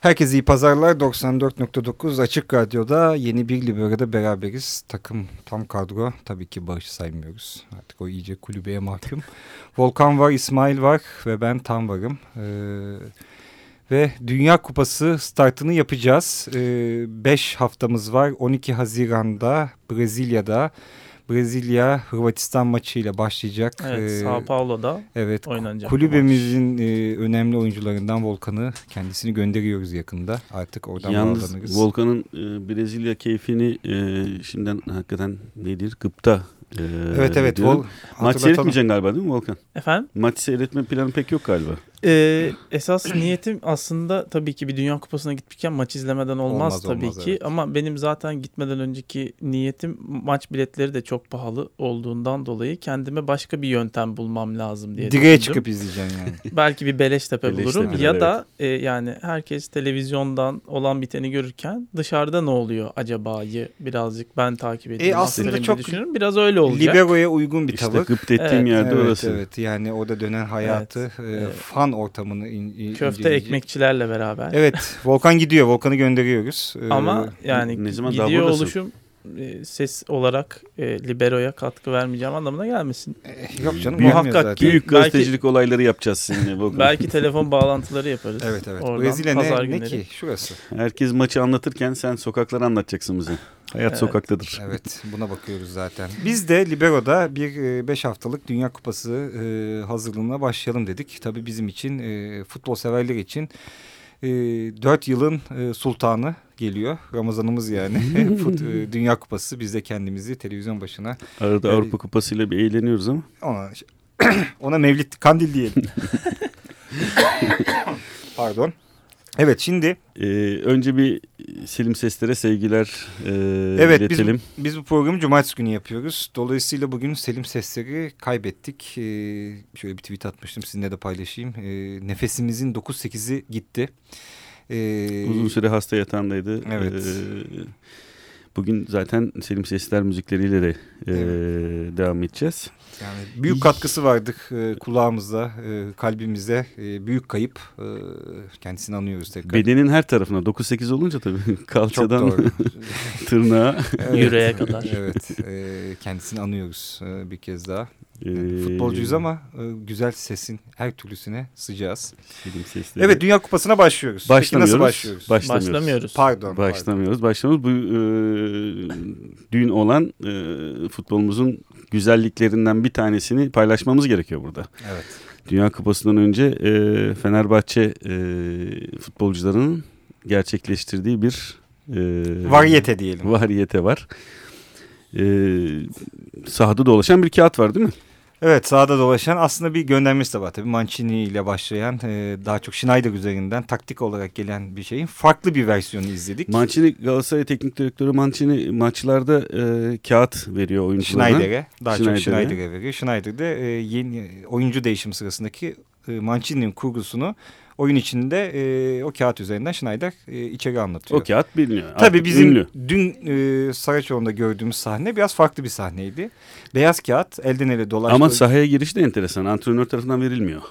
Herkese iyi pazarlar. 94.9 Açık Radyo'da yeni bir Libero'da beraberiz. Takım tam kadro. Tabii ki Barış'ı saymıyoruz. Artık o iyice kulübeye mahkum. Volkan var, İsmail var ve ben tam varım. Ee, ve Dünya Kupası startını yapacağız. 5 ee, haftamız var. 12 Haziran'da Brezilya'da Brezilya Hırvatistan maçıyla başlayacak. Evet, ee, Sao Paulo'da evet, oynanacak. Kulübemizin e, önemli oyuncularından Volkan'ı kendisini gönderiyoruz yakında. Artık oradan Yalnız bağlanırız. Volkan'ın e, Brezilya keyfini e, şimdiden hakikaten nedir? Gıpta ee, evet evet. Vol Maç seyretmeyeceksin galiba değil mi Volkan? Efendim? Maç seyretme planı pek yok galiba. Ee, esas niyetim aslında tabii ki bir Dünya Kupası'na gitmişken maç izlemeden olmaz, olmaz tabii olmaz, ki. Evet. Ama benim zaten gitmeden önceki niyetim maç biletleri de çok pahalı olduğundan dolayı kendime başka bir yöntem bulmam lazım diye Direğe düşündüm. çıkıp izleyeceksin yani. Belki bir Beleştepe bulurum Beleştepe, ya evet. da e, yani herkes televizyondan olan biteni görürken dışarıda ne oluyor acaba'yı birazcık ben takip ediyorum. E aslında çok düşünüyorum. Biraz öyle olacak. Libero'ya uygun bir tavır. İşte gıpt ettiğim evet. yerde evet, orası. Evet yani o da dönen hayatı evet. e, fan ortamını in, in, Köfte inceleyecek. ekmekçilerle beraber. Evet Volkan gidiyor. Volkan'ı gönderiyoruz. Ee, Ama yani ne zaman gidiyor oluşum e, ses olarak e, Libero'ya katkı vermeyeceğim anlamına gelmesin. E, yok canım. Muhakkak ki büyük gazetecilik belki, olayları yapacağız seninle. belki telefon bağlantıları yaparız. Evet evet. Oradan, Brezilya ne, ne ki? Şurası. Herkes maçı anlatırken sen sokakları anlatacaksın bize. Hayat evet. sokaktadır. Evet buna bakıyoruz zaten. Biz de Libero'da bir 5 e, haftalık Dünya Kupası e, hazırlığına başlayalım dedik. Tabii bizim için e, futbol severler için e, 4 yılın e, sultanı geliyor. Ramazanımız yani. E, Dünya Kupası biz de kendimizi televizyon başına. Arada e, Avrupa Kupası ile bir eğleniyoruz ama. Ona, ona Mevlid Kandil diyelim. Pardon. Evet şimdi. Ee, önce bir Selim Seslere sevgiler e, evet, iletelim. Biz, biz bu programı cumartesi günü yapıyoruz. Dolayısıyla bugün Selim Sesleri kaybettik. Ee, şöyle bir tweet atmıştım sizinle de paylaşayım. Ee, nefesimizin 9-8'i gitti. Ee, Uzun süre hasta yatağındaydı. Evet. Ee, bugün zaten Selim Sesler müzikleriyle de e, evet. devam edeceğiz. Yani büyük katkısı vardı e, kulağımızda, e, kalbimize. E, büyük kayıp. E, kendisini anıyoruz tekrar. Bedenin her tarafına 9-8 olunca tabii kalçadan tırnağa. Evet, Yüreğe kadar. Evet. E, kendisini anıyoruz e, bir kez daha. Ee, Futbolcuyuz ama e, güzel sesin her türlüsüne sıcağız. Evet Dünya Kupası'na başlıyoruz. Başlamıyoruz. Peki nasıl başlıyoruz? Başlamıyoruz. Başlamıyoruz. Pardon. Başlamıyoruz. Başlamıyoruz. Bu e, dün olan e, futbolumuzun güzelliklerinden bir tanesini paylaşmamız gerekiyor burada. Evet. Dünya Kupası'ndan önce e, Fenerbahçe e, futbolcularının gerçekleştirdiği bir e, variyete diyelim. Variyete var. E, sahada dolaşan bir kağıt var değil mi? Evet sahada dolaşan aslında bir göndermesi de var tabii. Mancini ile başlayan e, daha çok Schneider üzerinden taktik olarak gelen bir şeyin farklı bir versiyonu izledik. Mancini Galatasaray Teknik Direktörü Mancini maçlarda e, kağıt veriyor oyuncularına. Schneider'e daha Schneider'e. çok Schneider'e veriyor. Schneider de e, yeni oyuncu değişim sırasındaki e, Mancini'nin kurgusunu oyun içinde e, o kağıt üzerinden Schneider e, içeri anlatıyor. O kağıt biliniyor. Tabii bizim ünlü. dün e, Saraçoğlu'nda gördüğümüz sahne biraz farklı bir sahneydi. Beyaz kağıt elden ele dolaştı. Ama sahaya giriş de enteresan. Antrenör tarafından verilmiyor.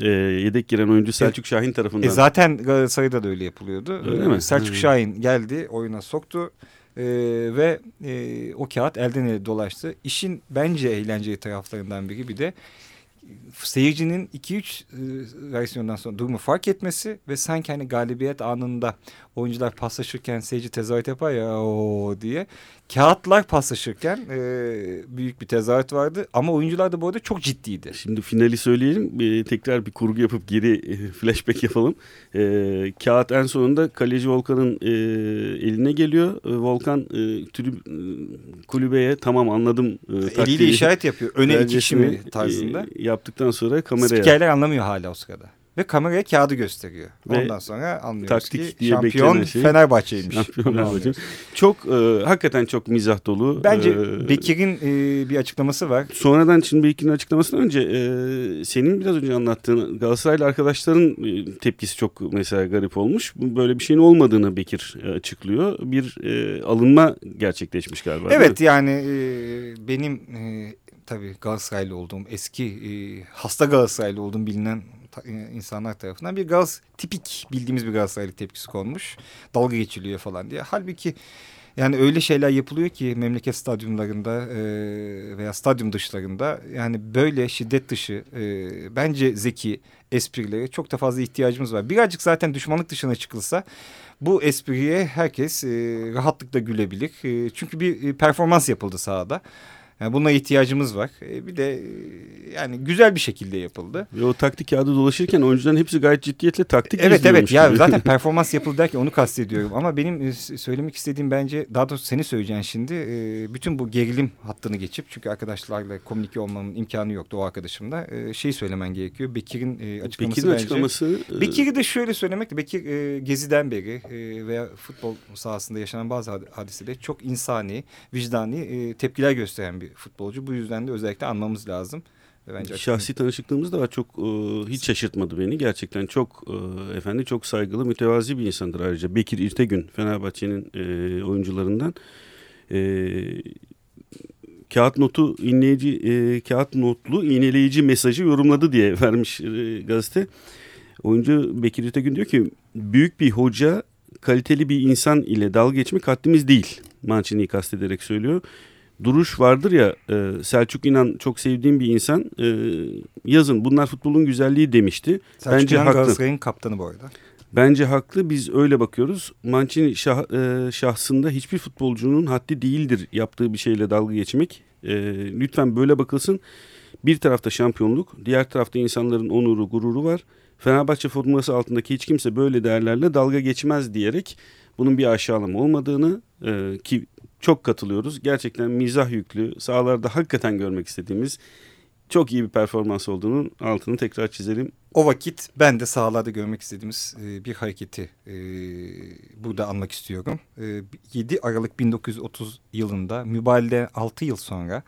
E, yedek giren oyuncu Selçuk Şahin tarafından. E, zaten Galatasaray'da da öyle yapılıyordu. Öyle e, mi? Selçuk Şahin geldi oyuna soktu. Ee, ve e, o kağıt elden ele dolaştı. İşin bence eğlenceli taraflarından biri bir de seyircinin 2-3 e, versiyondan sonra durumu fark etmesi ve sanki hani galibiyet anında oyuncular paslaşırken seyirci tezahürat yapar ya o diye. Kağıtlar paslaşırken e, büyük bir tezahürat vardı ama oyuncular da bu arada çok ciddiydi. Şimdi finali söyleyelim. E, tekrar bir kurgu yapıp geri e, flashback yapalım. E, kağıt en sonunda kaleci Volkan'ın e, eline geliyor. E, Volkan e, trib, e, kulübeye tamam anladım. E, Eliyle işaret yapıyor. Öne iki kişi mi tarzında. E, yaptıktan sonra kameraya. Spikerler anlamıyor hala o sırada. Ve kameraya kağıdı gösteriyor. Ve Ondan sonra anlıyoruz ki şampiyon şey, Fenerbahçe'ymiş. Şampiyon Fenerbahçe. Çok e, hakikaten çok mizah dolu. Bence ee, Bekir'in e, bir açıklaması var. Sonradan şimdi Bekir'in açıklamasından önce e, senin biraz önce anlattığın Galatasaraylı arkadaşların e, tepkisi çok mesela garip olmuş. Böyle bir şeyin olmadığını Bekir e, açıklıyor. Bir e, alınma gerçekleşmiş galiba. Evet yani e, benim e, tabii Galatasaraylı olduğum eski e, hasta Galatasaraylı olduğum bilinen insanlar tarafından bir gaz tipik bildiğimiz bir Galatasaraylı tepkisi konmuş. Dalga geçiliyor falan diye. Halbuki yani öyle şeyler yapılıyor ki memleket stadyumlarında e, veya stadyum dışlarında yani böyle şiddet dışı e, bence zeki esprilere çok da fazla ihtiyacımız var. Birazcık zaten düşmanlık dışına çıkılsa bu espriye herkes e, rahatlıkla gülebilir. Çünkü bir performans yapıldı sahada. Yani buna ihtiyacımız var. E, bir de e, yani güzel bir şekilde yapıldı. Ve o taktik kağıdı dolaşırken oyuncuların hepsi gayet ciddiyetle taktik Evet evet ya gibi. zaten performans yapıldı derken onu kastediyorum. Ama benim e, söylemek istediğim bence daha doğrusu seni söyleyeceğin şimdi bütün bu gerilim hattını geçip çünkü arkadaşlarla komünike olmamın imkanı yoktu o arkadaşımda. Şey söylemen gerekiyor. Bekir'in açıklaması Bekir'in bence. açıklaması. Bekir'i de şöyle söylemek Bekir Gezi'den beri veya futbol sahasında yaşanan bazı hadisede çok insani, vicdani tepkiler gösteren bir futbolcu. Bu yüzden de özellikle anmamız lazım. Bence Şahsi tanışıklığımız da var. Çok e, hiç şaşırtmadı beni. Gerçekten çok e, efendi, çok saygılı, mütevazi bir insandır ayrıca. Bekir İrtegün Fenerbahçe'nin e, oyuncularından. E, kağıt notu inleyici, e, kağıt notlu iğneleyici mesajı yorumladı diye vermiş e, gazete. Oyuncu Bekir İrtegün diyor ki büyük bir hoca kaliteli bir insan ile dalga geçmek haddimiz değil. Mancini'yi kastederek söylüyor duruş vardır ya e, Selçuk İnan çok sevdiğim bir insan e, yazın bunlar futbolun güzelliği demişti. Selçuk Bence İnan haklı. Galatasaray'ın kaptanı bu arada. Bence haklı biz öyle bakıyoruz. Mancini şah, e, şahsında hiçbir futbolcunun haddi değildir yaptığı bir şeyle dalga geçmek. E, lütfen böyle bakılsın. Bir tarafta şampiyonluk, diğer tarafta insanların onuru, gururu var. Fenerbahçe forması altındaki hiç kimse böyle değerlerle dalga geçmez diyerek bunun bir aşağılama olmadığını e, ki çok katılıyoruz. Gerçekten mizah yüklü, sahalarda hakikaten görmek istediğimiz çok iyi bir performans olduğunu altını tekrar çizelim. O vakit ben de sahalarda görmek istediğimiz e, bir hareketi e, burada anmak istiyorum. E, 7 Aralık 1930 yılında mübalde 6 yıl sonra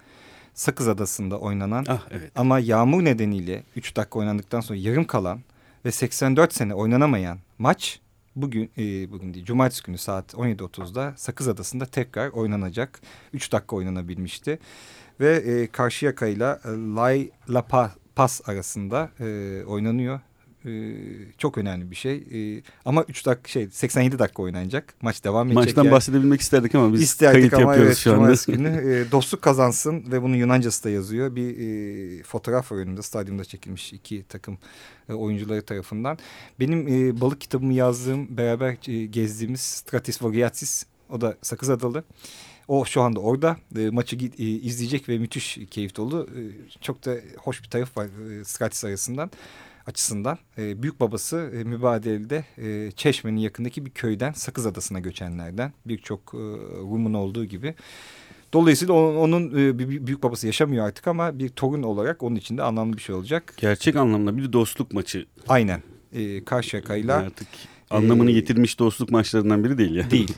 Sakız Adası'nda oynanan ah, evet. ama yağmur nedeniyle 3 dakika oynandıktan sonra yarım kalan ve 84 sene oynanamayan maç bugün e, bugün değil cumartesi günü saat 17.30'da Sakız Adası'nda tekrar oynanacak. 3 dakika oynanabilmişti. Ve e, Karşıyaka ile Lay La Paz arasında e, oynanıyor. E, çok önemli bir şey. E, ama 3 dakika şey 87 dakika oynanacak. Maç devam edecek. Maçtan yani. bahsedebilmek isterdik ama biz İsterdik kayıt ama yapıyoruz evet, şu anda. günü. E, dostluk kazansın ve bunun Yunancası da yazıyor. Bir e, fotoğraf var önümde. Stadyumda çekilmiş iki takım e, oyuncuları tarafından. Benim e, balık kitabımı yazdığım beraber e, gezdiğimiz Stratis Voriatis o da Sakız Adalı. O şu anda orada e, maçı e, izleyecek ve müthiş keyif dolu. E, çok da hoş bir taraf var e, Stratis arasından açısından. E, büyük babası e, mübadelede e, Çeşme'nin yakındaki bir köyden Sakız Adası'na göçenlerden. Birçok e, Rum'un olduğu gibi. Dolayısıyla onun, onun e, büyük babası yaşamıyor artık ama bir torun olarak onun için de anlamlı bir şey olacak. Gerçek anlamda bir dostluk maçı. Aynen. E, Karşıyaka'yla. Artık anlamını e, yitirmiş dostluk maçlarından biri değil ya. Değil.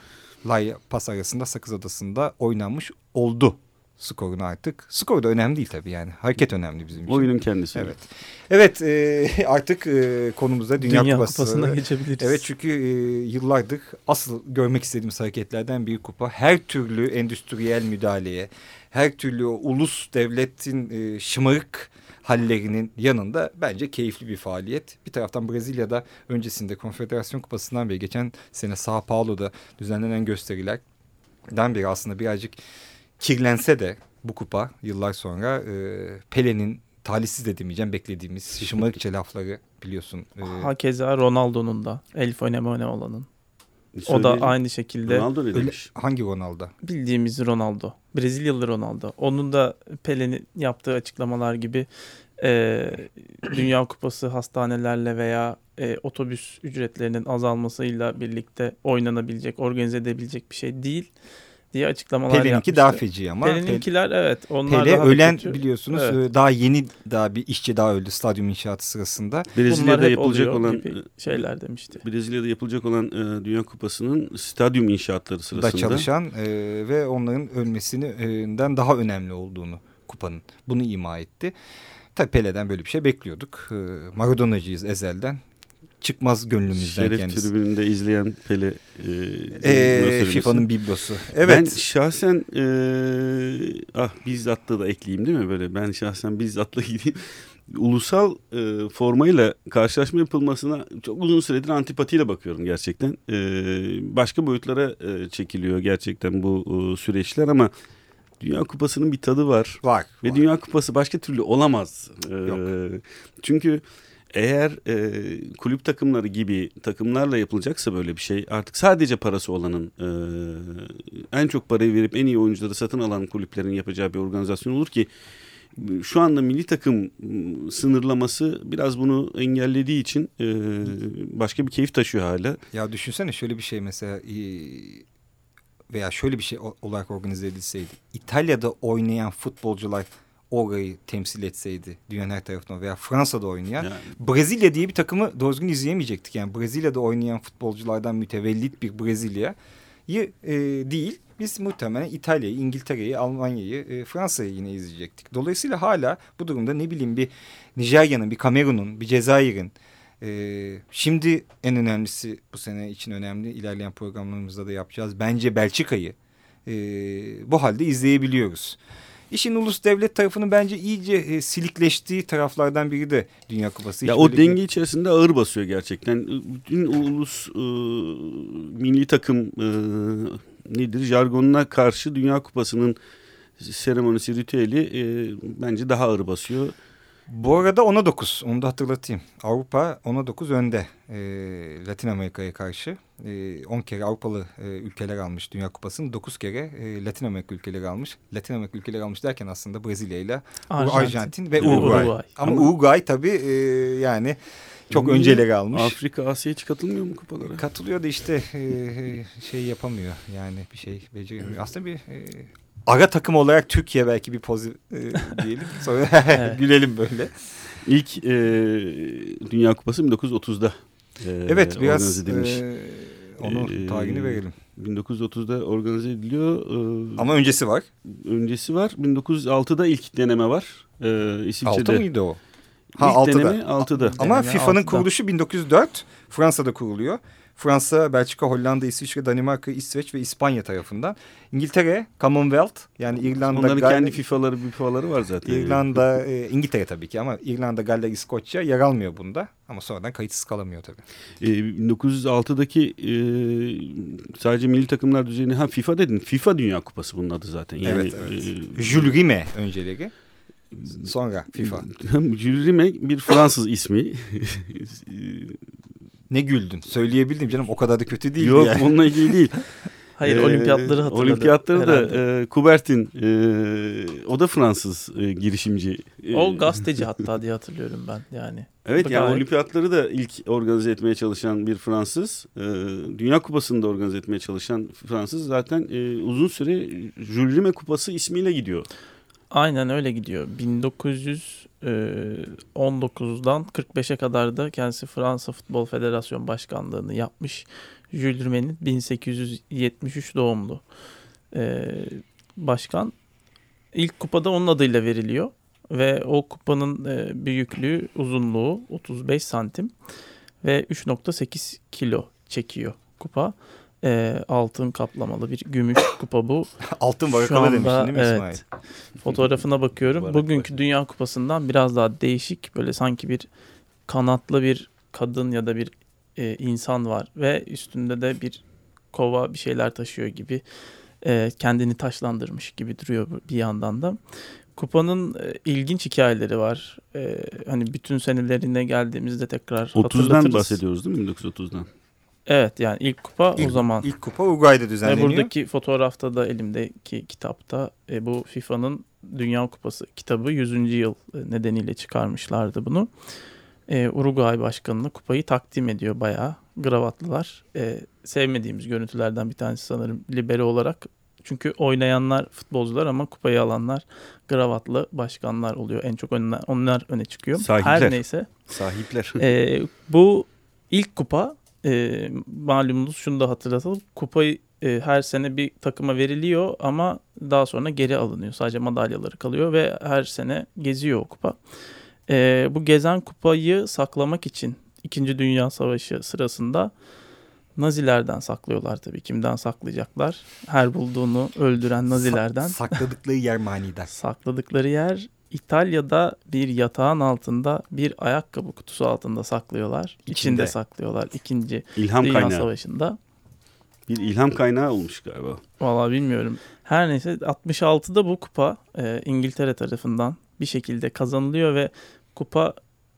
Lay Pas arasında Sakız Adası'nda oynanmış oldu skorunu artık. Skor da önemli değil tabii yani. Hareket önemli bizim için. Oyunun kendisi. Evet. Evet e, artık e, konumuzda Dünya, Dünya Kupası. Kupası'na geçebiliriz. Evet çünkü e, yıllardır asıl görmek istediğimiz hareketlerden bir kupa. Her türlü endüstriyel müdahaleye, her türlü o ulus devletin e, şımarık hallerinin yanında bence keyifli bir faaliyet. Bir taraftan Brezilya'da öncesinde Konfederasyon Kupası'ndan beri geçen sene Sao Paulo'da düzenlenen gösterilerden beri aslında birazcık kirlense de bu kupa yıllar sonra e, Pele'nin talihsiz de demeyeceğim beklediğimiz şımarıkça lafları biliyorsun. E, Hakeza Ronaldo'nun da El Fenomene olanın. O da aynı şekilde. Ronaldo ne demiş? Hangi Ronaldo? Bildiğimiz Ronaldo. Brezilyalı Ronaldo. Onun da Pele'nin yaptığı açıklamalar gibi e, Dünya Kupası hastanelerle veya e, otobüs ücretlerinin azalmasıyla birlikte oynanabilecek, organize edebilecek bir şey değil diye açıklamalar Pelin'inki yapmıştı. daha feci ama. Pelin'inkiler evet. Onlar Pele daha ölen kötü. biliyorsunuz evet. E, daha yeni daha bir işçi daha öldü stadyum inşaatı sırasında. Brezilya'da yapılacak olan şeyler demişti. Brezilya'da yapılacak olan e, Dünya Kupası'nın stadyum inşaatları sırasında. Da çalışan e, ve onların ölmesinden daha önemli olduğunu kupanın bunu ima etti. Tabii Pele'den böyle bir şey bekliyorduk. E, Maradona'cıyız ezelden çıkmaz gönlümüzden Şeref kendisi. tribününde izleyen Pele e, e, FIFA'nın biblosu. Evet. Ben şahsen e, ah bizzatla da ekleyeyim değil mi böyle ben şahsen bizzatla gideyim. Ulusal e, formayla karşılaşma yapılmasına çok uzun süredir antipatiyle bakıyorum gerçekten. E, başka boyutlara e, çekiliyor gerçekten bu e, süreçler ama Dünya Kupası'nın bir tadı var. Var. Ve var. Dünya Kupası başka türlü olamaz. E, Yok. Çünkü eğer e, kulüp takımları gibi takımlarla yapılacaksa böyle bir şey artık sadece parası olanın e, en çok parayı verip en iyi oyuncuları satın alan kulüplerin yapacağı bir organizasyon olur ki şu anda milli takım sınırlaması biraz bunu engellediği için e, başka bir keyif taşıyor hala. Ya düşünsene şöyle bir şey mesela veya şöyle bir şey olarak organize edilseydi. İtalya'da oynayan futbolcular orayı temsil etseydi dünyanın her tarafından veya Fransa'da oynayan yani. Brezilya diye bir takımı doğru düzgün izleyemeyecektik. Yani Brezilya'da oynayan futbolculardan mütevellit bir Brezilya'yı e, değil biz muhtemelen İtalya'yı, İngiltere'yi, Almanya'yı, e, Fransa'yı yine izleyecektik. Dolayısıyla hala bu durumda ne bileyim bir Nijerya'nın, bir Kamerun'un, bir Cezayir'in e, şimdi en önemlisi bu sene için önemli ilerleyen programlarımızda da yapacağız. Bence Belçika'yı e, bu halde izleyebiliyoruz. İşin ulus devlet tarafının bence iyice e, silikleştiği taraflardan biri de Dünya Kupası. ya o denge içerisinde ağır basıyor gerçekten. Bütün ulus e, milli takım e, nedir jargonuna karşı Dünya Kupası'nın seremonisi, ritüeli e, bence daha ağır basıyor. Bu arada 10'a 9 onu da hatırlatayım. Avrupa 10'a 9 önde e, Latin Amerika'ya karşı. E, 10 kere Avrupalı e, ülkeler almış Dünya Kupası'nı. 9 kere e, Latin Amerika ülkeleri almış. Latin Amerika ülkeleri almış derken aslında Brezilya ile Arjantin. Arjantin ve Uruguay. Uruguay. Ama, Ama Uruguay tabii e, yani çok Niye? önceleri almış. Afrika, Asya hiç katılmıyor mu kupalara? Katılıyor da işte e, şey yapamıyor yani bir şey beceremiyor. Aslında bir e, ara takım olarak Türkiye belki bir poz e, diyelim. Sonra gülelim böyle. İlk e, Dünya Kupası 1930'da e, evet biraz edilmiş. E, onu e, tarihini verelim. 1930'da organize ediliyor. E, Ama öncesi var. Öncesi var. 1906'da ilk deneme var. E, İsviçre'de. 6 mıydı o? Ha, ilk 6'da. deneme 6'da. Ama FIFA'nın kuruluşu 1904. Fransa'da kuruluyor. Fransa, Belçika, Hollanda, İsviçre, Danimarka, İsveç ve İspanya tarafından. İngiltere, Commonwealth yani İrlanda... Onların Galler, kendi FIFA'ları, FIFA'ları var zaten. İrlanda, e, İngiltere tabii ki ama İrlanda, Galler, İskoçya yer almıyor bunda. Ama sonradan kayıtsız kalamıyor tabii. E, 1906'daki e, sadece milli takımlar düzeyinde ha FIFA dedin. FIFA Dünya Kupası bunun adı zaten. Yani, evet evet. E, Jules Rimet önceleri. Sonra FIFA. Jules Rimet bir Fransız ismi. Ne güldün? Söyleyebildim canım o kadar da kötü değil Yok yani. onunla ilgili değil. Hayır ee, olimpiyatları hatırladı. Olimpiyatları da e, Coubertin e, o da Fransız e, girişimci. O gazeteci hatta diye hatırlıyorum ben yani. Evet yani gayet... olimpiyatları da ilk organize etmeye çalışan bir Fransız. E, Dünya Kupası'nı da organize etmeye çalışan Fransız zaten e, uzun süre Jules Rimet Kupası ismiyle gidiyor. Aynen öyle gidiyor. 1919'dan 45'e kadar da kendisi Fransa Futbol Federasyonu Başkanlığını yapmış. Jules Rimet'in 1873 doğumlu başkan. İlk kupada onun adıyla veriliyor. Ve o kupanın büyüklüğü, uzunluğu 35 santim ve 3.8 kilo çekiyor kupa e, altın kaplamalı bir gümüş kupa bu. altın barakalı demiştin değil mi evet, İsmail? Fotoğrafına bakıyorum. Bugünkü Dünya Kupası'ndan biraz daha değişik böyle sanki bir kanatlı bir kadın ya da bir e, insan var ve üstünde de bir kova bir şeyler taşıyor gibi e, kendini taşlandırmış gibi duruyor bir yandan da. Kupanın e, ilginç hikayeleri var. E, hani bütün senelerine geldiğimizde tekrar 30'dan bahsediyoruz değil mi 1930'dan? Evet yani ilk kupa ilk, o zaman. İlk kupa Uruguay'da düzenleniyor. Ve buradaki fotoğrafta da elimdeki kitapta e, bu FIFA'nın Dünya Kupası kitabı 100. yıl e, nedeniyle çıkarmışlardı bunu. E, Uruguay başkanına kupayı takdim ediyor bayağı gravatlılar. E, sevmediğimiz görüntülerden bir tanesi sanırım libero olarak Çünkü oynayanlar futbolcular ama kupayı alanlar gravatlı başkanlar oluyor. En çok onlar, onlar öne çıkıyor. Sahipler. Her neyse. Sahipler. E, bu ilk kupa e, malumunuz şunu da hatırlatalım. Kupayı e, her sene bir takıma veriliyor ama daha sonra geri alınıyor. Sadece madalyaları kalıyor ve her sene geziyor o kupa. E, bu gezen kupayı saklamak için İkinci Dünya Savaşı sırasında Nazilerden saklıyorlar tabii. Kimden saklayacaklar? Her bulduğunu öldüren Nazilerden. Sa- sakladıkları yer manidar. Sakladıkları yer İtalya'da bir yatağın altında bir ayakkabı kutusu altında saklıyorlar. İçinde, İçinde saklıyorlar. İkinci İlham Dünya kaynağı. Savaşı'nda. Bir ilham kaynağı olmuş galiba. Valla bilmiyorum. Her neyse 66'da bu kupa e, İngiltere tarafından bir şekilde kazanılıyor ve kupa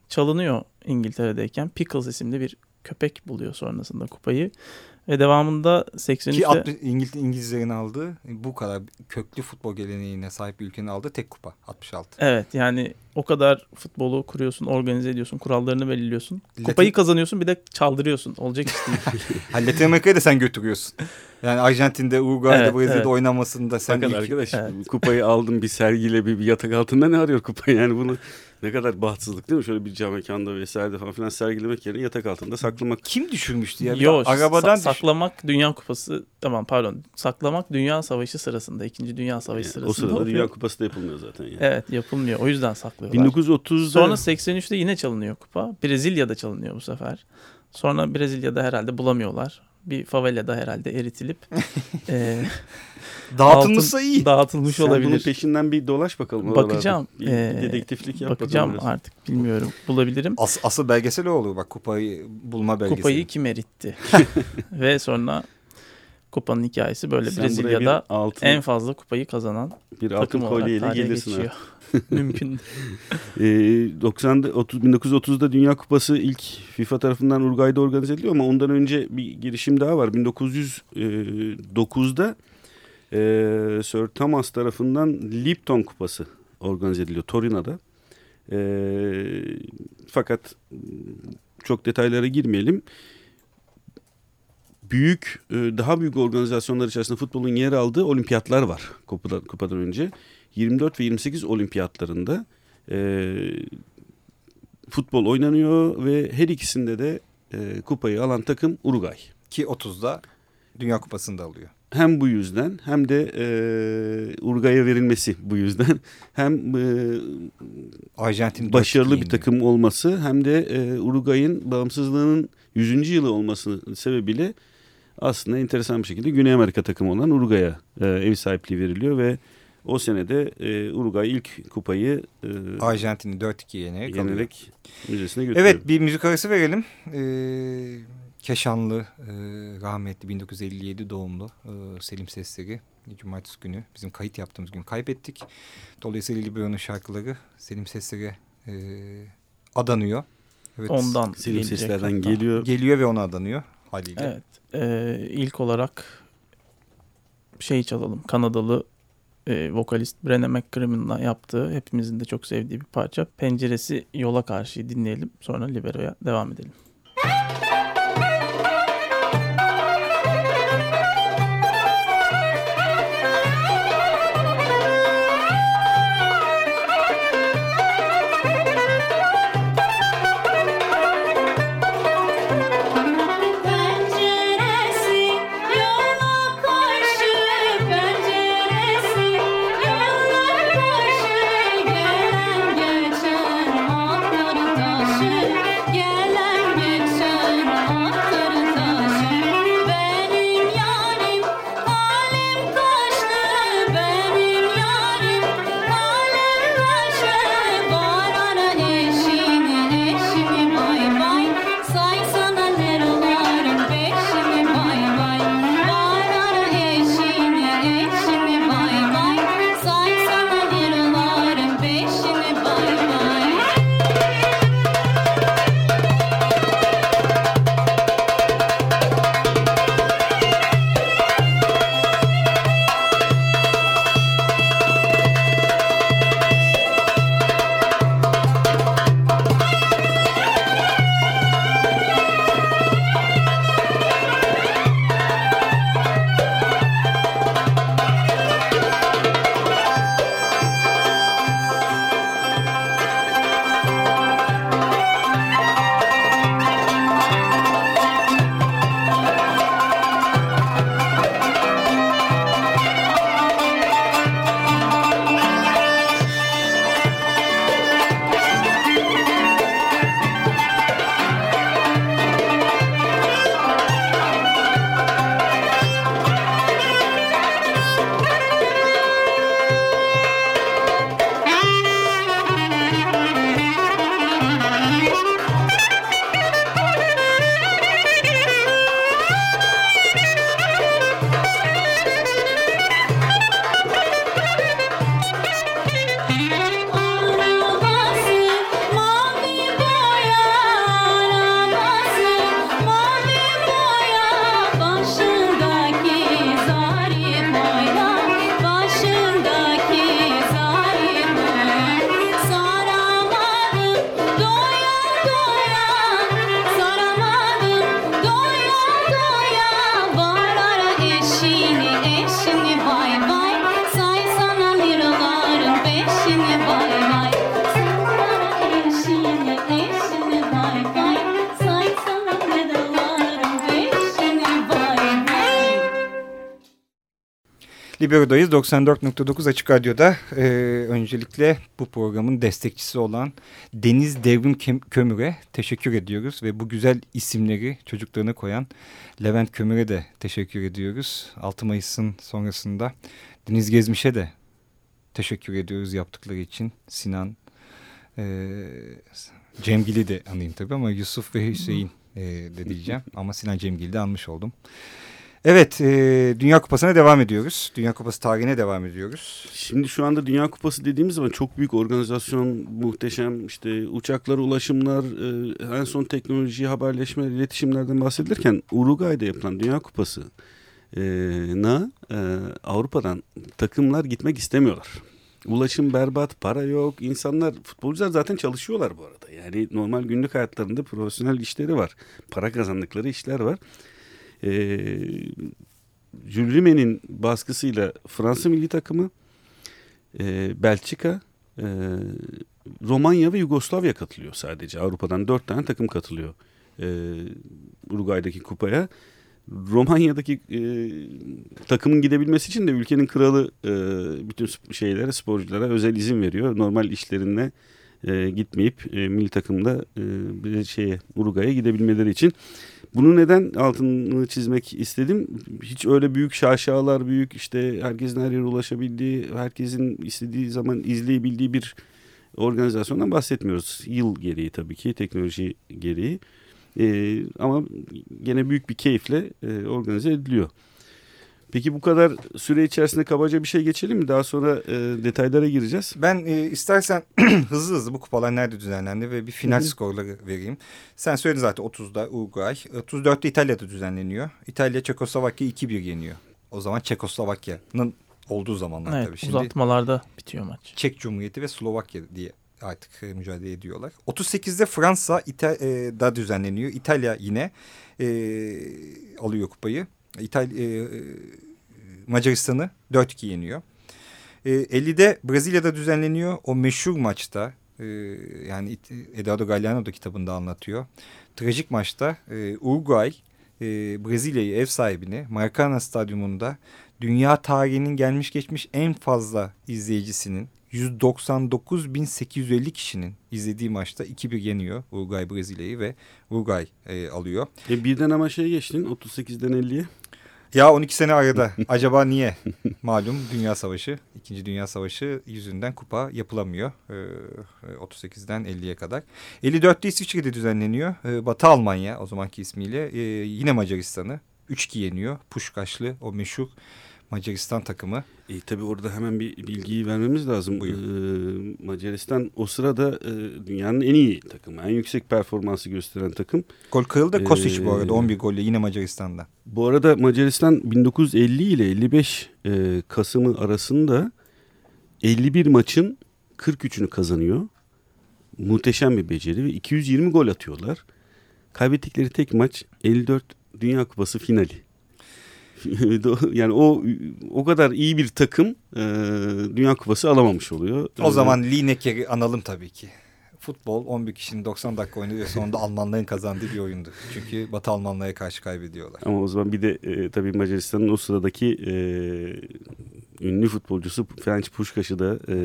çalınıyor İngiltere'deyken. Pickles isimli bir köpek buluyor sonrasında kupayı. Ve devamında 83'te... Ki at, İngiliz, İngilizlerin aldığı bu kadar köklü futbol geleneğine sahip bir ülkenin aldığı tek kupa 66. Evet yani o kadar futbolu kuruyorsun, organize ediyorsun, kurallarını belirliyorsun. Latin... Kupayı kazanıyorsun bir de çaldırıyorsun. Olacak iş değil. ha, Latin Amerika'yı da sen götürüyorsun. Yani Arjantin'de, Uruguay'da, evet, Brezilya'da evet. oynamasında sen Fakat ilk... arkadaş evet. kupayı aldın bir sergiyle bir, bir yatak altında ne arıyor kupayı yani bunu ne kadar bahtsızlık değil mi? Şöyle bir cam mekanda vesaire falan filan sergilemek yerine yatak altında saklamak. Kim düşürmüştü ya? Yok arabadan sa- saklamak Dünya Kupası tamam pardon saklamak Dünya Savaşı sırasında İkinci Dünya Savaşı yani, sırasında. O sırada Dünya Kupası da yapılmıyor zaten. Yani. Evet yapılmıyor o yüzden saklıyorlar. 1930'da. Sonra 83'te yine çalınıyor kupa. Brezilya'da çalınıyor bu sefer. Sonra Brezilya'da herhalde bulamıyorlar. Bir favelada herhalde eritilip e, Dağıtılmışsa altın, iyi. Dağıtılmış Sen olabilir. bunun peşinden bir dolaş bakalım. Bakacağım. Bir, ee, bir dedektiflik yap Bakacağım artık bilmiyorum. Bulabilirim. As, asıl belgesel o olur bak kupayı bulma belgeseli. Kupayı kim eritti? Ve sonra kupanın hikayesi böyle Sen Brezilya'da altın, en fazla kupayı kazanan bir altın kolyeyle gelirsin. Geçiyor. Mümkün. e, 90'da 30, 1930'da Dünya Kupası ilk FIFA tarafından Uruguay'da organize ediliyor ama ondan önce bir girişim daha var. 1909'da e, Sir Thomas tarafından Lipton Kupası organize ediliyor Torino'da. E, fakat çok detaylara girmeyelim. Büyük, e, daha büyük organizasyonlar içerisinde futbolun yer aldığı olimpiyatlar var kupadan, kupadan önce. 24 ve 28 olimpiyatlarında e, futbol oynanıyor ve her ikisinde de e, kupayı alan takım Uruguay. Ki 30'da Dünya Kupası'nı da alıyor hem bu yüzden hem de e, Uruguay'a verilmesi bu yüzden hem e, Arjantin başarılı bir takım olması hem de e, Uruguay'ın bağımsızlığının 100. yılı olması sebebiyle aslında enteresan bir şekilde Güney Amerika takımı olan Uruguay'a e, ev sahipliği veriliyor ve o senede e, Uruguay ilk kupayı e, Arjantin'i 4-2 yenerek, yenerek müzesine götürüyor. Evet bir müzik arası verelim. Ee, Keşanlı e, rahmetli 1957 doğumlu e, Selim Sesleri Cumartesi günü bizim kayıt yaptığımız gün kaybettik. Dolayısıyla Libero'nun şarkıları Selim Sesleri e, adanıyor. Evet, Ondan Selim Sesler'den hatta. geliyor. Geliyor ve ona adanıyor haliyle. Evet. E, ilk olarak şey çalalım. Kanadalı e, vokalist Brené McCrimmon'la yaptığı hepimizin de çok sevdiği bir parça. Penceresi yola karşı dinleyelim. Sonra Libero'ya devam edelim. Libero'dayız 94.9 Açık Radyo'da. Ee, öncelikle bu programın destekçisi olan Deniz Devrim Kömür'e teşekkür ediyoruz. Ve bu güzel isimleri çocuklarına koyan Levent Kömür'e de teşekkür ediyoruz. 6 Mayıs'ın sonrasında Deniz Gezmiş'e de teşekkür ediyoruz yaptıkları için. Sinan, e, Cemgil'i de anayım tabii ama Yusuf ve Hüseyin e, de diyeceğim. Ama Sinan Cemgil'i de anmış oldum. Evet, e, Dünya Kupası'na devam ediyoruz. Dünya Kupası tarihine devam ediyoruz. Şimdi şu anda Dünya Kupası dediğimiz zaman çok büyük organizasyon, muhteşem işte uçaklar, ulaşımlar, e, en son teknoloji, haberleşme, iletişimlerden bahsedilirken Uruguay'da yapılan Dünya Kupası e, na e, Avrupa'dan takımlar gitmek istemiyorlar. Ulaşım berbat, para yok. İnsanlar, futbolcular zaten çalışıyorlar bu arada. Yani normal günlük hayatlarında profesyonel işleri var. Para kazandıkları işler var e, Jules Rimet'in baskısıyla Fransa milli takımı, e, Belçika, e, Romanya ve Yugoslavya katılıyor sadece. Avrupa'dan dört tane takım katılıyor e, Uruguay'daki kupaya. Romanya'daki e, takımın gidebilmesi için de ülkenin kralı e, bütün şeylere, sporculara özel izin veriyor. Normal işlerine e, gitmeyip e, milli takımda e, bir şeye Uruguay'a gidebilmeleri için. Bunu neden altını çizmek istedim? Hiç öyle büyük şaşalar, büyük işte herkesin her yere ulaşabildiği, herkesin istediği zaman izleyebildiği bir organizasyondan bahsetmiyoruz. Yıl gereği tabii ki, teknoloji gereği. Ee, ama gene büyük bir keyifle e, organize ediliyor. Peki bu kadar süre içerisinde kabaca bir şey geçelim mi? Daha sonra e, detaylara gireceğiz. Ben e, istersen hızlı hızlı bu kupalar nerede düzenlendi ve bir final Hı -hı. skorları vereyim. Sen söyledin zaten 30'da Uruguay. 34'te İtalya'da düzenleniyor. İtalya Çekoslovakya 2-1 yeniyor. O zaman Çekoslovakya'nın olduğu zamanlar evet, tabii. Şimdi uzatmalarda bitiyor maç. Çek Cumhuriyeti ve Slovakya diye artık e, mücadele ediyorlar. 38'de Fransa İtalya'da e, düzenleniyor. İtalya yine e, alıyor kupayı. İtalya e, Macaristan'ı 4-2 yeniyor. E, 50'de Brezilya'da düzenleniyor. O meşhur maçta e, yani Eduardo Galeano da kitabında anlatıyor. Trajik maçta e, Uruguay e, Brezilya'yı ev sahibini Maracana Stadyumunda dünya tarihinin gelmiş geçmiş en fazla izleyicisinin 199.850 kişinin izlediği maçta 2-1 yeniyor Uruguay Brezilya'yı ve Uruguay e, alıyor. E birden ama şey geçtin 38'den 50'ye. Ya 12 sene arada. Acaba niye? Malum Dünya Savaşı, İkinci Dünya Savaşı yüzünden kupa yapılamıyor. Ee, 38'den 50'ye kadar. 54'te İsviçre'de düzenleniyor. Ee, Batı Almanya o zamanki ismiyle. Ee, yine Macaristan'ı 3-2 yeniyor. Puşkaşlı o meşhur Macaristan takımı. E, tabii orada hemen bir bilgiyi vermemiz lazım. Buyur. Ee, Macaristan o sırada e, dünyanın en iyi takımı. En yüksek performansı gösteren takım. Gol kırıldı ee, Kosic bu arada 11 golle yine Macaristan'da. Bu arada Macaristan 1950 ile 55 e, Kasım'ı arasında 51 maçın 43'ünü kazanıyor. Muhteşem bir beceri ve 220 gol atıyorlar. Kaybettikleri tek maç 54 Dünya Kupası finali. yani o o kadar iyi bir takım e, Dünya Kupası alamamış oluyor. O ee, zaman Lineker'i analım tabii ki. Futbol 11 kişinin 90 dakika oynadığı sonunda Almanların kazandığı bir oyundu. Çünkü Batı Almanlara karşı kaybediyorlar. Ama o zaman bir de e, tabii Macaristan'ın o sıradaki e, ünlü futbolcusu Ferenc Puşkaş'ı da e,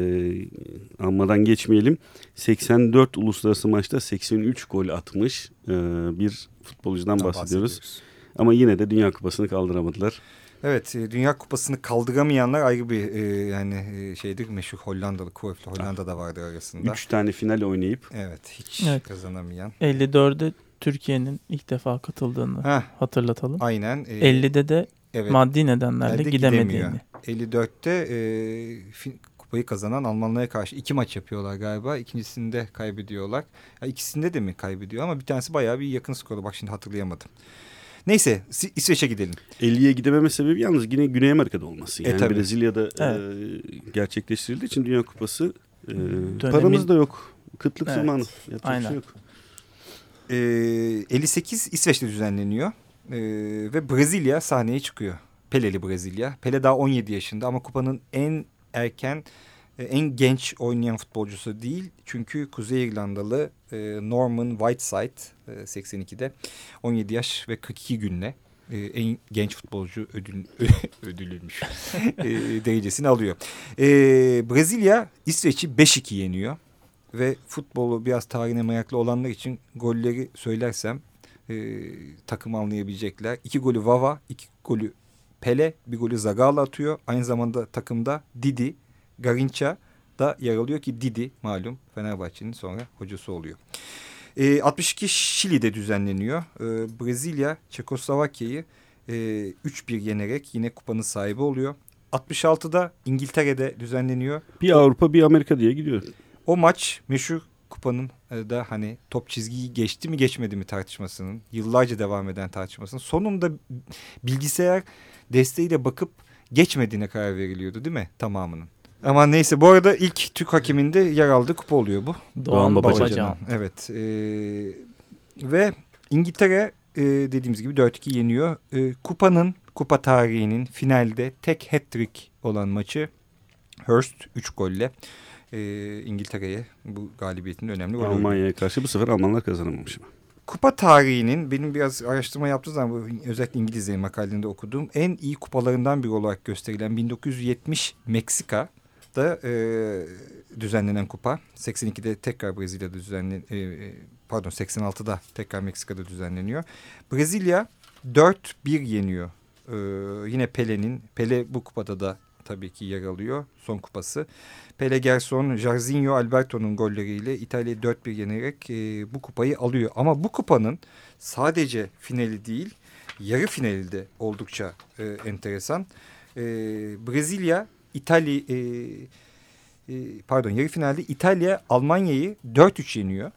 anmadan geçmeyelim. 84 uluslararası maçta 83 gol atmış e, bir futbolcudan bahsediyoruz. bahsediyoruz. Ama yine de Dünya Kupası'nı kaldıramadılar. Evet, e, Dünya Kupası'nı kaldıramayanlar ayrı bir e, yani e, şeydir meşhur Hollandalı, Cruyff'la Hollanda da vardı arasında. Üç tane final oynayıp. Evet, hiç evet. kazanamayan. 54'de Türkiye'nin ilk defa katıldığını Heh, hatırlatalım. Aynen. E, 50'de de evet, maddi nedenlerle gidemediğini. 54'te e, kupayı kazanan Almanlara karşı iki maç yapıyorlar galiba. İkincisinde kaybediyorlar. Ya, ikisinde de mi kaybediyor ama bir tanesi bayağı bir yakın skoru. Bak şimdi hatırlayamadım. Neyse İsveç'e gidelim. 50'ye gidememe sebebi yalnız yine Güney Amerika'da olması. E, yani e, Brezilya'da evet. e, gerçekleştirildiği için Dünya Kupası e, paramız da yok. Kıtlık evet. zamanı. Yapacak şey Aynen. Şey yok. E, 58 İsveç'te düzenleniyor. E, ve Brezilya sahneye çıkıyor. Peleli Brezilya. Pele daha 17 yaşında ama kupanın en erken e, en genç oynayan futbolcusu değil. Çünkü Kuzey İrlandalı e, Norman Whiteside 82'de 17 yaş ve 42 günle e, en genç futbolcu ödül, ödülüymüş e, derecesini alıyor. E, Brezilya İsveç'i 5-2 yeniyor ve futbolu biraz tarihine meraklı olanlar için golleri söylersem e, takım anlayabilecekler. İki golü Vava, iki golü Pele, bir golü Zagallo atıyor. Aynı zamanda takımda Didi, Garinca da yer alıyor ki Didi malum Fenerbahçe'nin sonra hocası oluyor. E, 62 Şili'de düzenleniyor. E, Brezilya Çekoslovakya'yı e, 3-1 yenerek yine kupanın sahibi oluyor. 66'da İngiltere'de düzenleniyor. Bir Avrupa bir Amerika diye gidiyor. O maç meşhur kupanın e, da hani top çizgiyi geçti mi geçmedi mi tartışmasının yıllarca devam eden tartışmasının sonunda bilgisayar desteğiyle bakıp geçmediğine karar veriliyordu değil mi tamamının? Ama neyse bu arada ilk Türk hakeminde yer aldığı kupa oluyor bu. Doğan, Doğan Babacan. Babacan. Evet. E, ve İngiltere e, dediğimiz gibi 4-2 yeniyor. E, kupanın, kupa tarihinin finalde tek hat-trick olan maçı Hurst 3 golle e, İngiltere'ye bu galibiyetin önemli golü. Almanya'ya karşı bu sefer Almanlar kazanamamış. Kupa tarihinin benim biraz araştırma yaptığım zaman özellikle İngilizlerin makalelerinde okuduğum en iyi kupalarından biri olarak gösterilen 1970 Meksika da e, düzenlenen kupa. 82'de tekrar Brezilya'da düzenlen e, e pardon 86'da tekrar Meksika'da düzenleniyor. Brezilya 4-1 yeniyor. E, yine Pele'nin Pele bu kupada da tabii ki yer alıyor. Son kupası. Pele Gerson, Jarzinho Alberto'nun golleriyle İtalya'yı 4-1 yenerek e, bu kupayı alıyor. Ama bu kupanın sadece finali değil yarı finali de oldukça e, enteresan. E, Brezilya İtalya e, e, pardon yarı finalde İtalya Almanya'yı 4-3 yeniyor.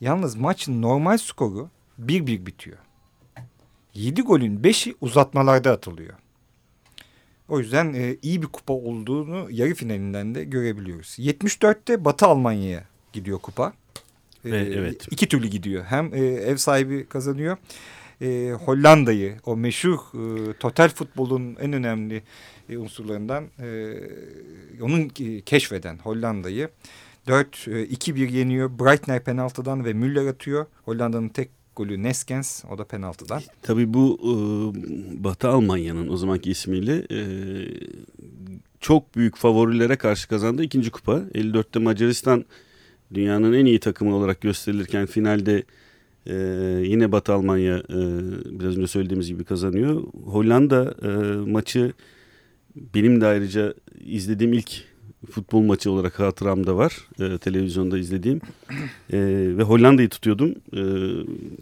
Yalnız maçın normal skoru 1-1 bitiyor. 7 golün 5'i uzatmalarda atılıyor. O yüzden e, iyi bir kupa olduğunu yarı finalinden de görebiliyoruz. 74'te Batı Almanya'ya gidiyor kupa. E, evet. İki türlü gidiyor. Hem e, ev sahibi kazanıyor. E, Hollanda'yı o meşhur e, total futbolun en önemli e, unsurlarından e, onun e, keşfeden Hollanda'yı 4-2-1 e, yeniyor. Breitner penaltıdan ve Müller atıyor. Hollanda'nın tek golü Neskens o da penaltıdan. Tabii bu Batı Almanya'nın o zamanki ismiyle çok büyük favorilere karşı kazandığı ikinci kupa. 54'te Macaristan dünyanın en iyi takımı olarak gösterilirken finalde yine Batı Almanya biraz önce söylediğimiz gibi kazanıyor. Hollanda maçı benim de ayrıca izlediğim ilk futbol maçı olarak hatıramda var. E, televizyonda izlediğim. E, ve Hollanda'yı tutuyordum. E,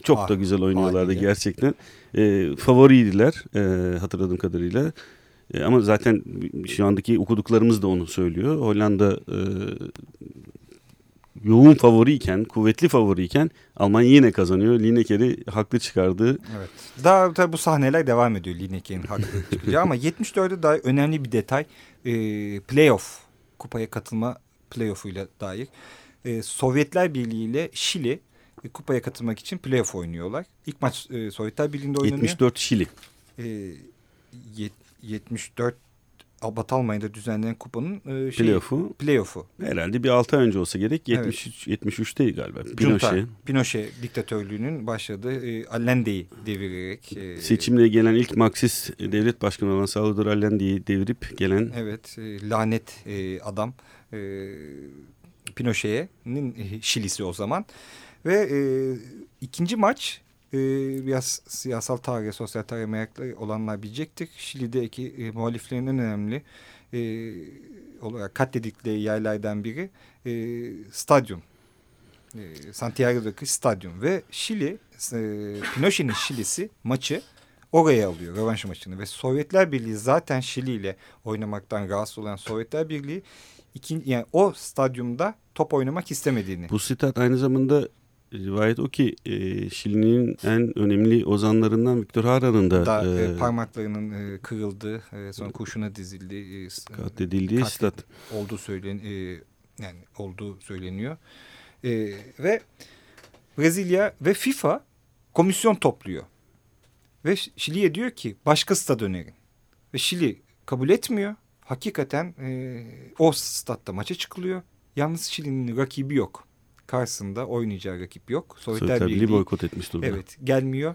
çok ah, da güzel oynuyorlardı ah, gerçekten. E, favoriydiler e, hatırladığım kadarıyla. E, ama zaten şu andaki okuduklarımız da onu söylüyor. Hollanda e, yoğun favoriyken, kuvvetli favoriyken Almanya yine kazanıyor. Lineker'i haklı çıkardı. Evet. Daha tabii bu sahneler devam ediyor Lineker'in haklı çıkacağı ama 74'te daha önemli bir detay. E, playoff kupaya katılma playoff'uyla dair. E, Sovyetler Birliği ile Şili e, kupaya katılmak için playoff oynuyorlar. İlk maç e, Sovyetler Birliği'nde oynanıyor. 74 Şili. E, yet, 74 Almanya'da düzenlenen kupanın e, şey, playoff'u. Playoff'u. Herhalde bir 6 ay önce olsa gerek. 73 evet. 73'te galiba. Pinochet. Pinochet diktatörlüğünün başladığı e, Allende'yi devirerek. E, Seçimle gelen ilk Marksist devlet başkanı olan Salvador Allende'yi devirip gelen. Evet e, lanet e, adam e, Pinochet'in e, Şilisi o zaman. Ve e, ikinci maç e, biraz siyasal tarihe, sosyal tarihe meraklı olanlar bilecektir. Şili'deki e, muhaliflerin en önemli e, olarak katledikleri yerlerden biri e, stadyum. E, Santiago'daki stadyum ve Şili, e, Pinochet'in Şili'si maçı oraya alıyor rövanş maçını ve Sovyetler Birliği zaten Şili ile oynamaktan rahatsız olan Sovyetler Birliği ikinci, yani o stadyumda top oynamak istemediğini. Bu stat aynı zamanda rivayet o ki e, Şili'nin en önemli ozanlarından Victor Hara'nın da, da e, e, parmaklarının e, kırıldığı e, sonra kurşuna dizildiği e, katledildiği stat olduğu söylen e, yani olduğu söyleniyor. E, ve Brezilya ve FIFA komisyon topluyor. Ve Şili'ye diyor ki başka stat önerin. Ve Şili kabul etmiyor. Hakikaten e, o statta maça çıkılıyor. Yalnız Şili'nin rakibi yok karşısında oynayacağı rakip yok. Sovyetler Birliği boykot etmiş durumda. Evet gelmiyor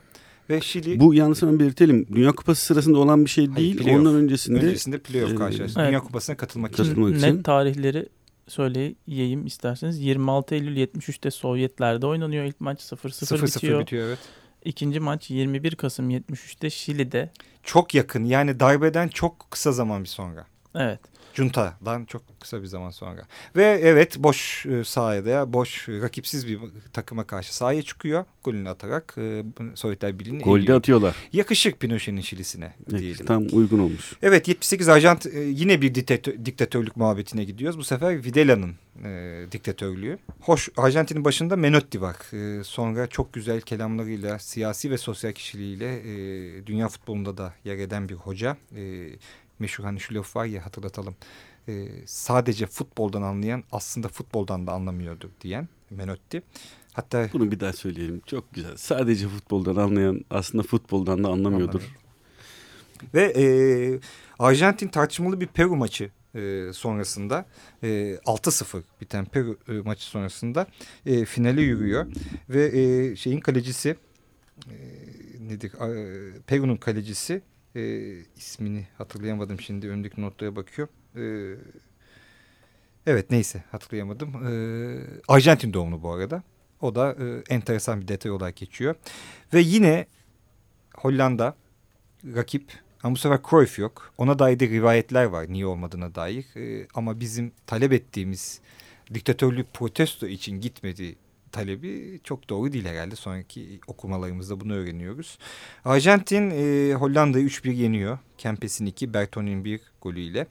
Ve Şili... Bu yalnız belirtelim. Dünya Kupası sırasında olan bir şey değil. Hayır, Ondan öncesinde... Öncesinde playoff e, karşılaştı. Evet. Dünya Kupası'na katılmak için. Katılmak için. Net tarihleri söyleyeyim isterseniz. 26 Eylül 73'te Sovyetler'de oynanıyor ilk maç 0-0 bitiyor. bitiyor evet. İkinci maç 21 Kasım 73'te Şili'de. Çok yakın yani darbeden çok kısa zaman bir sonra. Evet. Junta'dan çok kısa bir zaman sonra. Ve evet boş e, sahada, boş rakipsiz bir takıma karşı sahaya çıkıyor. Golünü atarak e, Sovyetler Birliği'ni Golde atıyorlar. Yakışık Pinochet'in Şili'sine diyelim. Tam uygun olmuş. Evet 78 Arjant e, yine bir diktatör, diktatörlük muhabbetine gidiyoruz. Bu sefer Videla'nın e, diktatörlüğü. Hoş Arjantin'in başında Menotti var. E, sonra çok güzel kelamlarıyla, siyasi ve sosyal kişiliğiyle e, dünya futbolunda da yer eden bir hoca. E, meşhur hani şu laf var ya hatırlatalım. E, sadece futboldan anlayan aslında futboldan da anlamıyordu diyen Menotti. Hatta bunu bir daha söyleyelim. Çok güzel. Sadece futboldan anlayan aslında futboldan da anlamıyordur. Anlamıyor. Ve e, Arjantin tartışmalı bir Peru maçı e, sonrasında e, 6-0 biten Peru e, maçı sonrasında e, finale yürüyor ve e, şeyin kalecisi e, nedir? E, Peru'nun kalecisi e, ismini hatırlayamadım şimdi öndeki notlara bakıyor. E, evet neyse hatırlayamadım. E, Arjantin doğumlu bu arada. O da e, enteresan bir detay olarak geçiyor. Ve yine Hollanda rakip ama bu sefer Cruyff yok. Ona dair de rivayetler var niye olmadığına dair. E, ama bizim talep ettiğimiz diktatörlük protesto için gitmedi talebi çok doğru değil herhalde. Sonraki okumalarımızda bunu öğreniyoruz. Arjantin e, Hollanda'yı 3-1 yeniyor. Kempes'in 2, Berton'un 1 golüyle.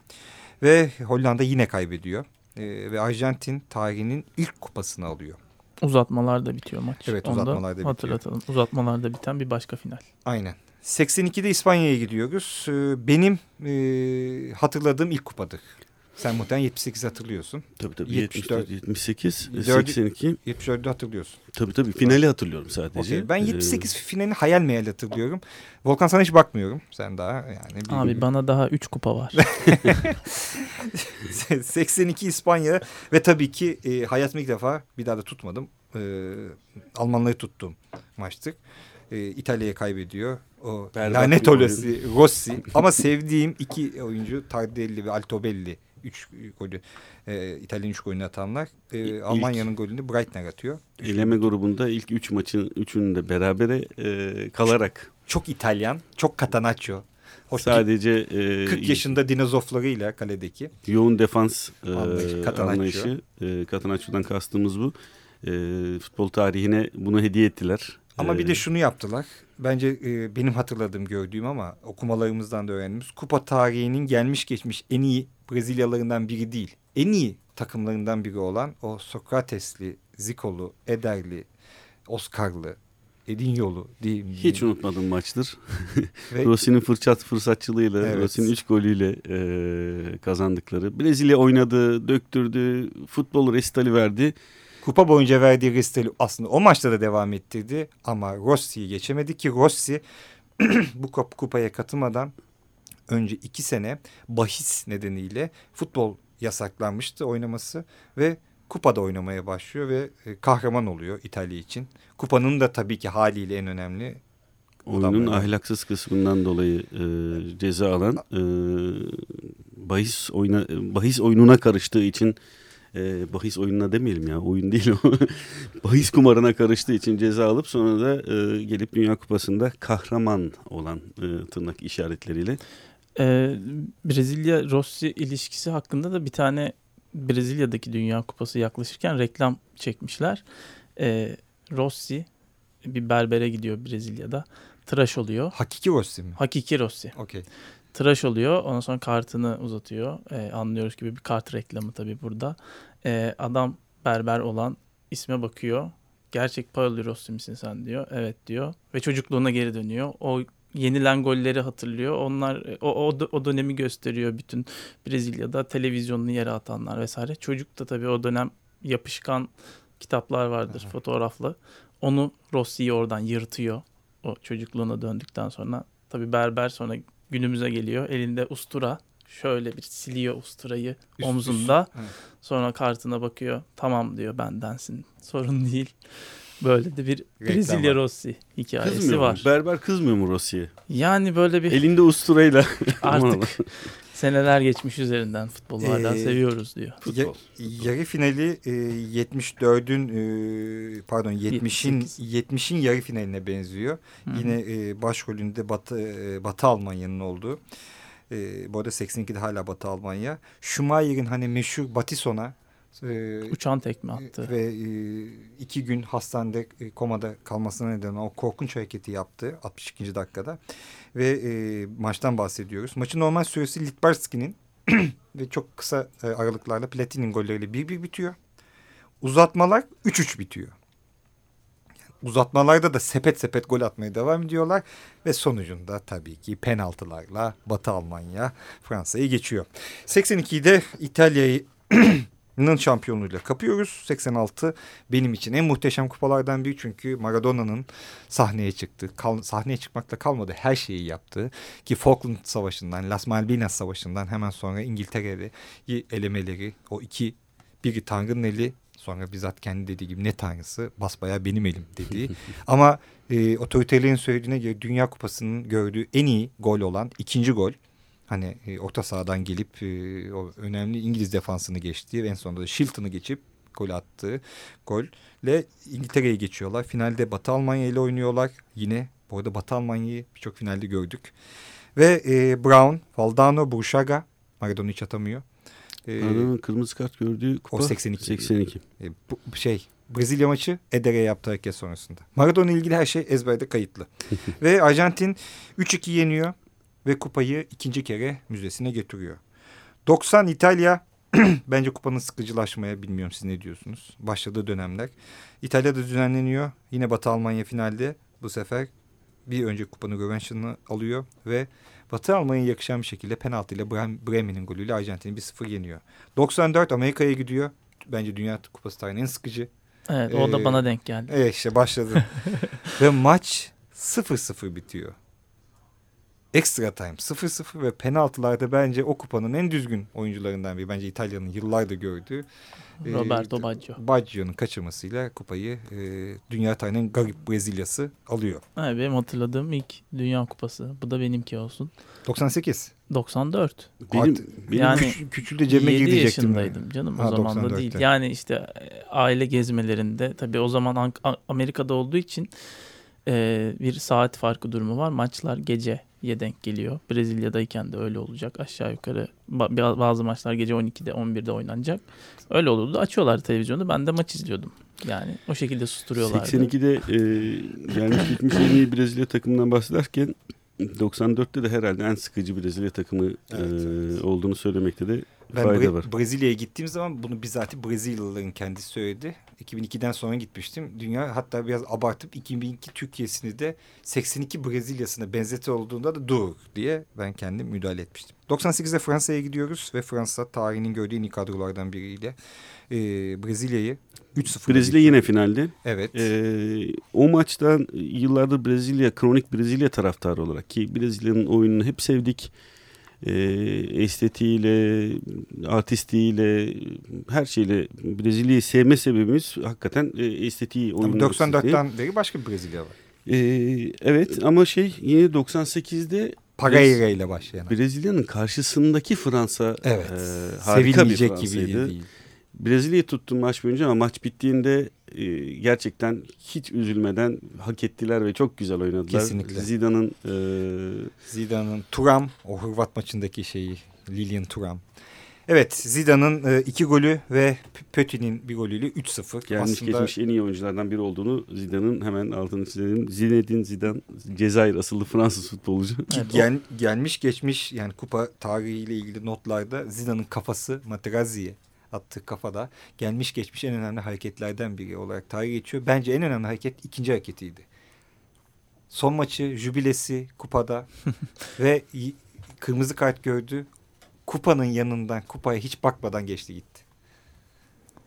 Ve Hollanda yine kaybediyor. E, ve Arjantin tarihinin ilk kupasını alıyor. Uzatmalarda bitiyor maç. Evet uzatmalarda bitiyor. Hatırlatalım. Uzatmalarda biten bir başka final. Aynen. 82'de İspanya'ya gidiyoruz. E, benim e, hatırladığım ilk kupadır. Sen muhtemelen 78 hatırlıyorsun. Tabii tabii 74, 78, 82. 74'ü hatırlıyorsun. Tabii tabii finali hatırlıyorum sadece. Okay. Ben 78 ee... finalini hayal meyal hatırlıyorum. Volkan sana hiç bakmıyorum. Sen daha yani. Bir Abi bana daha 3 kupa var. 82 İspanya ve tabii ki e, hayatımda ilk defa bir daha da tutmadım. E, Almanları tuttum maçtık. E, İtalya'ya kaybediyor. O Berbat lanet olası Rossi. Ama sevdiğim iki oyuncu Tardelli ve Altobelli üç golü e, İtalyan üç golünü atanlar. E, Almanya'nın golünü Breitner atıyor. Eleme grubunda ilk üç maçın üçünü de berabere e, kalarak. Çok İtalyan, çok Catanaccio. Hoş Sadece e, 40 yaşında dinozoflarıyla kaledeki. Yoğun defans e, anlayışı. E, Catanaccio'dan kastımız bu. E, futbol tarihine bunu hediye ettiler. Ama bir de şunu yaptılar. Bence e, benim hatırladığım gördüğüm ama okumalarımızdan da öğrendiğimiz kupa tarihinin gelmiş geçmiş en iyi Brezilyalarından biri değil. En iyi takımlarından biri olan o Sokratesli, Zikolu, Ederli, Oscar'lı, Edinyolu mi? Hiç unutmadığım maçtır. Rossi'nin fırsat fırsatçılığıyla, evet. Rossi'nin üç golüyle e, kazandıkları. Brezilya oynadı, döktürdü, futbol restali verdi. Kupa boyunca verdiği restali aslında o maçta da devam ettirdi. Ama Rossi'yi geçemedi ki Rossi bu kupaya katılmadan önce iki sene bahis nedeniyle futbol yasaklanmıştı oynaması ve kupada oynamaya başlıyor ve e, kahraman oluyor İtalya için. Kupanın da tabii ki haliyle en önemli Oyunun ahlaksız kısmından dolayı e, ceza alan e, bahis oyuna bahis oyununa karıştığı için e, bahis oyununa demeyelim ya oyun değil o bahis kumarına karıştığı için ceza alıp sonra da e, gelip Dünya Kupası'nda kahraman olan e, tırnak işaretleriyle ee, Brezilya Rossi ilişkisi hakkında da bir tane Brezilya'daki Dünya Kupası yaklaşırken reklam çekmişler. Ee, Rossi bir berbere gidiyor Brezilya'da. Tıraş oluyor. Hakiki Rossi mi? Hakiki Rossi. Okey. Tıraş oluyor. Ondan sonra kartını uzatıyor. Ee, anlıyoruz gibi bir kart reklamı tabii burada. Ee, adam berber olan isme bakıyor. Gerçek Paolo Rossi misin sen diyor. Evet diyor. Ve çocukluğuna geri dönüyor. O yenilen golleri hatırlıyor. Onlar o, o, o dönemi gösteriyor bütün Brezilya'da televizyonunu yere atanlar vesaire. Çocuk da tabii o dönem yapışkan kitaplar vardır Aha. fotoğraflı. Onu Rossi'yi oradan yırtıyor. O çocukluğuna döndükten sonra. Tabii berber sonra günümüze geliyor. Elinde ustura. Şöyle bir siliyor usturayı üst, omzunda. Üst. Sonra kartına bakıyor. Tamam diyor bendensin. Sorun değil. Böyle de bir Brezilya Rossi hikayesi kızmıyor var. Mu? Berber kızmıyor mu Rossi'ye? Yani böyle bir... Elinde usturayla. Artık seneler geçmiş üzerinden futbollardan ee, seviyoruz diyor. Ya, yarı finali e, 74'ün e, pardon 70'in 70'in yarı finaline benziyor. Hı -hı. Yine e, başrolünde Batı e, Batı Almanya'nın olduğu. E, bu arada 82'de hala Batı Almanya. Schumacher'in hani meşhur Batison'a e, uçan tekme attı. Ve e, iki gün hastanede e, komada kalmasına neden o korkunç hareketi yaptı 62. dakikada. Ve e, maçtan bahsediyoruz. Maçın normal süresi Litbarski'nin ve çok kısa e, aralıklarla Platin'in golleriyle 1-1 bitiyor. Uzatmalar 3-3 bitiyor. uzatmalarda da sepet sepet gol atmaya devam ediyorlar. Ve sonucunda tabii ki penaltılarla Batı Almanya Fransa'yı geçiyor. 82'de İtalya'yı Nın şampiyonluğuyla kapıyoruz. 86 benim için en muhteşem kupalardan biri çünkü Maradona'nın sahneye çıktı. Kal, sahneye çıkmakla kalmadı. Her şeyi yaptı. Ki Falkland Savaşı'ndan, Las Malvinas Savaşı'ndan hemen sonra İngiltere'de elemeleri, o iki biri Tanrı'nın eli sonra bizzat kendi dediği gibi ne tanrısı basbaya benim elim dediği. Ama e, otoriterlerin söylediğine göre Dünya Kupası'nın gördüğü en iyi gol olan ikinci gol hani e, orta sahadan gelip e, o önemli İngiliz defansını geçtiği en sonunda da Shilton'ı geçip gol attığı golle İngiltere'ye geçiyorlar. Finalde Batı Almanya ile oynuyorlar. Yine bu arada Batı Almanya'yı birçok finalde gördük. Ve e, Brown, Valdano, Burşaga Maradona hiç atamıyor. E, Maradona'nın kırmızı kart gördüğü kupa o 82. 82. E, bu, şey Brezilya maçı Eder'e yaptığı hareket sonrasında. Maradona ilgili her şey ezberde kayıtlı. Ve Arjantin 3-2 yeniyor ve kupayı ikinci kere müzesine getiriyor. 90 İtalya bence kupanın sıkıcılaşmaya bilmiyorum siz ne diyorsunuz. Başladığı dönemler. İtalya'da düzenleniyor. Yine Batı Almanya finalde bu sefer bir önce kupanın rövanşını alıyor ve Batı Almanya'ya yakışan bir şekilde penaltıyla Bremen'in golüyle Arjantin'i 1-0 yeniyor. 94 Amerika'ya gidiyor. Bence Dünya Kupası tarihinin en sıkıcı. Evet o da ee, bana denk geldi. Evet işte başladı. ve maç 0-0 bitiyor. Extra time 0-0 ve penaltılarda bence o kupanın en düzgün oyuncularından biri. Bence İtalya'nın yıllardır gördüğü e, Roberto Baggio. Baggio'nun kaçırmasıyla kupayı e, Dünya tarihinin garip Brezilyası alıyor. Evet, benim hatırladığım ilk Dünya Kupası. Bu da benimki olsun. 98. 94. Benim, benim yani küç, küçülde cebime gir diyecektim. yaşındaydım canım ha, o zaman da değil. Yani işte e, aile gezmelerinde tabii o zaman Amerika'da olduğu için e, bir saat farkı durumu var. Maçlar gece ye denk geliyor. Brezilya'dayken de öyle olacak. Aşağı yukarı bazı maçlar gece 12'de 11'de oynanacak. Öyle olurdu. Açıyorlar televizyonu. Ben de maç izliyordum. Yani o şekilde susturuyorlardı. 82'de e, gelmiş gitmiş en iyi Brezilya takımından bahsederken 94'te de herhalde en sıkıcı Brezilya takımı evet, e, evet. olduğunu söylemekte de ben fayda Bre var. Brezilya'ya gittiğim zaman bunu bizzat Brezilyalıların kendisi söyledi. 2002'den sonra gitmiştim. Dünya hatta biraz abartıp 2002 Türkiye'sini de 82 Brezilya'sına benzeti olduğunda da dur diye ben kendim müdahale etmiştim. 98'de Fransa'ya gidiyoruz ve Fransa tarihinin gördüğü en iyi kadrolardan biriyle e, Brezilya'yı 3-0. Brezilya yine finalde. Evet. Ee, o maçtan yıllardır Brezilya, kronik Brezilya taraftarı olarak ki Brezilya'nın oyununu hep sevdik e, estetiğiyle, artistiğiyle, her şeyle Brezilya'yı sevme sebebimiz hakikaten e, estetiği. Ama 94'ten beri başka bir Brezilya var. E, evet ama şey yine 98'de Parayra ile başlayan. Brezilya'nın karşısındaki Fransa evet. e, harika bir Fransa'ydı. Gibi değil. Brezilya'yı tuttum maç boyunca ama maç bittiğinde e, gerçekten hiç üzülmeden hak ettiler ve çok güzel oynadılar. Kesinlikle. Zidane'ın e... Zidane'ın Turam o Hırvat maçındaki şeyi Lilian Turam. Evet Zidane'ın e, iki golü ve Pötti'nin bir golüyle 3-0. Gelmiş Aslında... geçmiş en iyi oyunculardan biri olduğunu Zidane'ın hemen altını çizelim. Zinedine Zidane Cezayir asıllı Fransız futbolcu. Evet, Gel, gelmiş geçmiş yani kupa tarihiyle ilgili notlarda Zidane'ın kafası Materazzi'ye attığı kafada gelmiş geçmiş en önemli hareketlerden biri olarak tarih geçiyor. Bence en önemli hareket ikinci hareketiydi. Son maçı, jübilesi kupada ve kırmızı kart gördü. Kupanın yanından kupaya hiç bakmadan geçti gitti.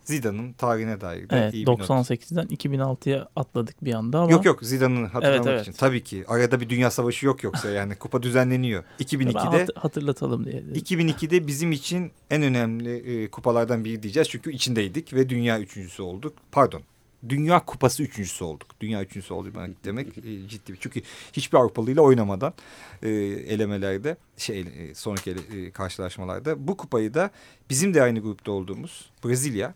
Zidane'ın tarihine dair de evet, iyi 98'den 2006'ya atladık bir anda ama. Yok yok Zidane'ın hatırlamak evet, evet. için. Tabii ki arada bir dünya savaşı yok yoksa yani kupa düzenleniyor. 2002'de hatırlatalım diye. Dedim. 2002'de bizim için en önemli e, kupalardan biri diyeceğiz çünkü içindeydik ve dünya üçüncüsü olduk. Pardon Dünya Kupası üçüncüsü olduk. Dünya üçüncüsü olduk demek e, ciddi bir. Çünkü hiçbir Avrupalı ile oynamadan e, elemelerde şey e, sonraki ele, e, karşılaşmalarda bu kupayı da bizim de aynı grupta olduğumuz Brezilya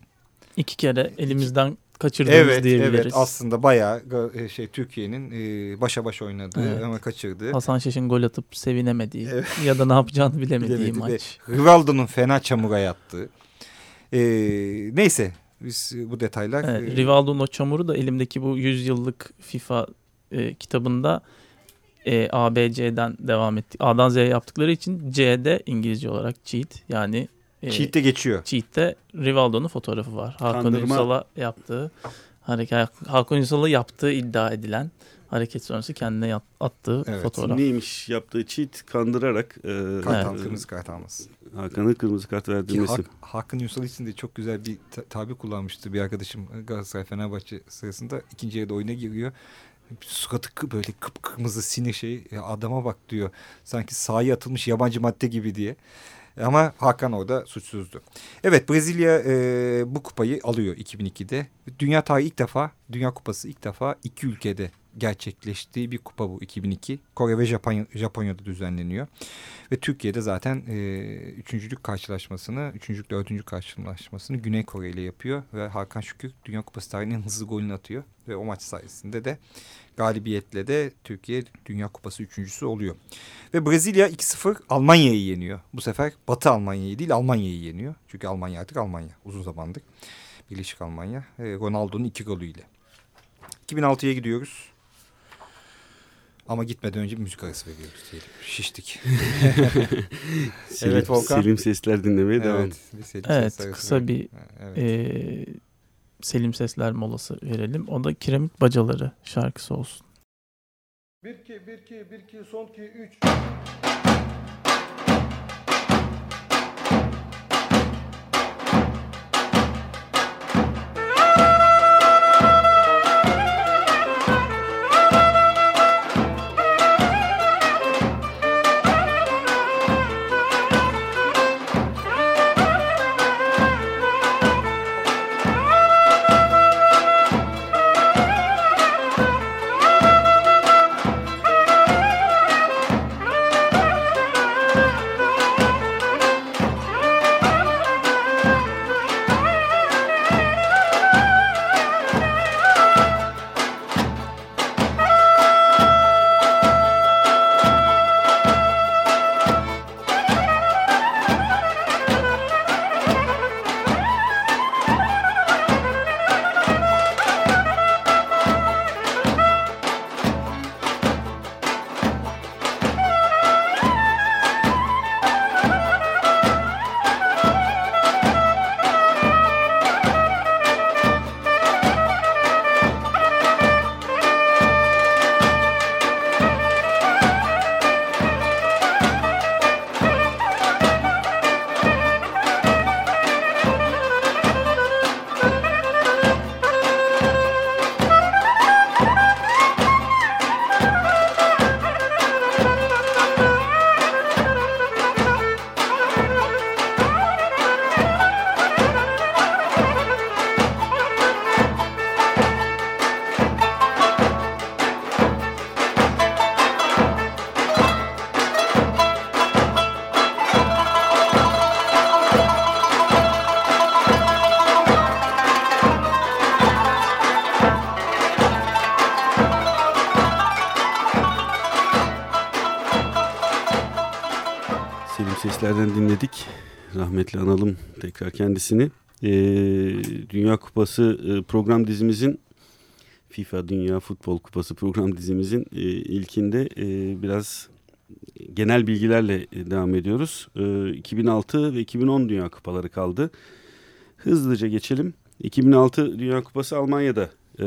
iki kere elimizden kaçırdığımız evet, diyebiliriz. Evet aslında bayağı e, şey Türkiye'nin e, başa baş oynadığı evet. ama kaçırdığı. Hasan Şaş'ın gol atıp sevinemediği evet. ya da ne yapacağını bilemediği Bilemedi maç. Rivaldo'nun fena çamura yattığı. E, neyse biz bu detaylar... Evet, e, Rivaldo'nun o çamuru da elimdeki bu 100 yıllık FIFA e, kitabında e, A, B, C'den devam etti. A'dan Z'ye yaptıkları için C'de İngilizce olarak cheat yani e, Cheat'te geçiyor. Cheat'te Rivaldo'nun fotoğrafı var. Hakan Ünsal'a yaptığı hareket Hakan Ünsal'a yaptığı iddia edilen hareket sonrası kendine attığı evet. fotoğraf. Neymiş yaptığı cheat kandırarak e, kart evet. kırmızı kart alması. Hakan'a kırmızı kart verdirmesi. Hak, Hakan Ünsal için de çok güzel bir tabi kullanmıştı bir arkadaşım Galatasaray Fenerbahçe sırasında ikinci yarıda oyuna giriyor. Suratı böyle kıpkırmızı sinir şey adama bak diyor. Sanki sahaya atılmış yabancı madde gibi diye. Ama Hakan orada suçsuzdu. Evet Brezilya e, bu kupayı alıyor 2002'de. Dünya tarihi ilk defa, Dünya Kupası ilk defa iki ülkede gerçekleştiği bir kupa bu 2002. Kore ve Japonya, Japonya'da düzenleniyor. Ve Türkiye'de zaten e, üçüncülük karşılaşmasını, üçüncülük dördüncü karşılaşmasını Güney Kore ile yapıyor. Ve Hakan Şükür Dünya Kupası tarihinin hızlı golünü atıyor. Ve o maç sayesinde de galibiyetle de Türkiye Dünya Kupası üçüncüsü oluyor. Ve Brezilya 2-0 Almanya'yı yeniyor. Bu sefer Batı Almanya'yı değil Almanya'yı yeniyor. Çünkü Almanya artık Almanya uzun zamandır. Birleşik Almanya. Ronaldo'nun iki golüyle. 2006'ya gidiyoruz. Ama gitmeden önce bir müzik arası veriyoruz diyelim. Şiştik. Evet Volkan. Selim sesler dinlemeye evet, devam. Selim evet kısa bir evet. E, Selim sesler molası verelim. O da Kiremit Bacaları şarkısı olsun. 1 2 1 2 1 2 son 2 3 seslerden dinledik. Rahmetli analım tekrar kendisini. Ee, Dünya Kupası e, program dizimizin FIFA Dünya Futbol Kupası program dizimizin e, ilkinde e, biraz genel bilgilerle e, devam ediyoruz. E, 2006 ve 2010 Dünya Kupaları kaldı. Hızlıca geçelim. 2006 Dünya Kupası Almanya'da e,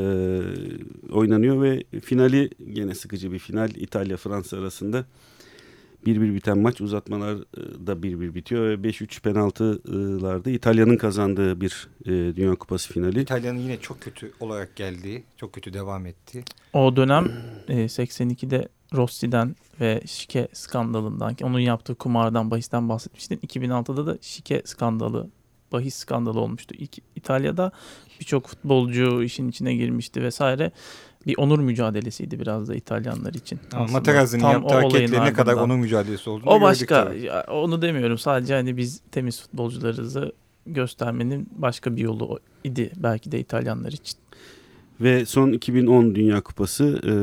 oynanıyor ve finali gene sıkıcı bir final İtalya-Fransa arasında 1-1 biten maç uzatmalarda 1-1 bitiyor ve 5-3 penaltılarda İtalya'nın kazandığı bir e, Dünya Kupası finali. İtalya'nın yine çok kötü olarak geldiği, çok kötü devam etti. O dönem e, 82'de Rossi'den ve şike skandalından, onun yaptığı kumardan, bahisten bahsetmiştin. 2006'da da şike skandalı bahis skandalı olmuştu. İtalya'da birçok futbolcu işin içine girmişti vesaire. Bir onur mücadelesiydi biraz da İtalyanlar için. Ama Materazzi'nin yaptığı hareketle ne kadar onur mücadelesi olduğunu O başka. Ya, onu demiyorum. Sadece hani biz temiz futbolcularızı göstermenin başka bir yolu idi belki de İtalyanlar için. Ve son 2010 Dünya Kupası e,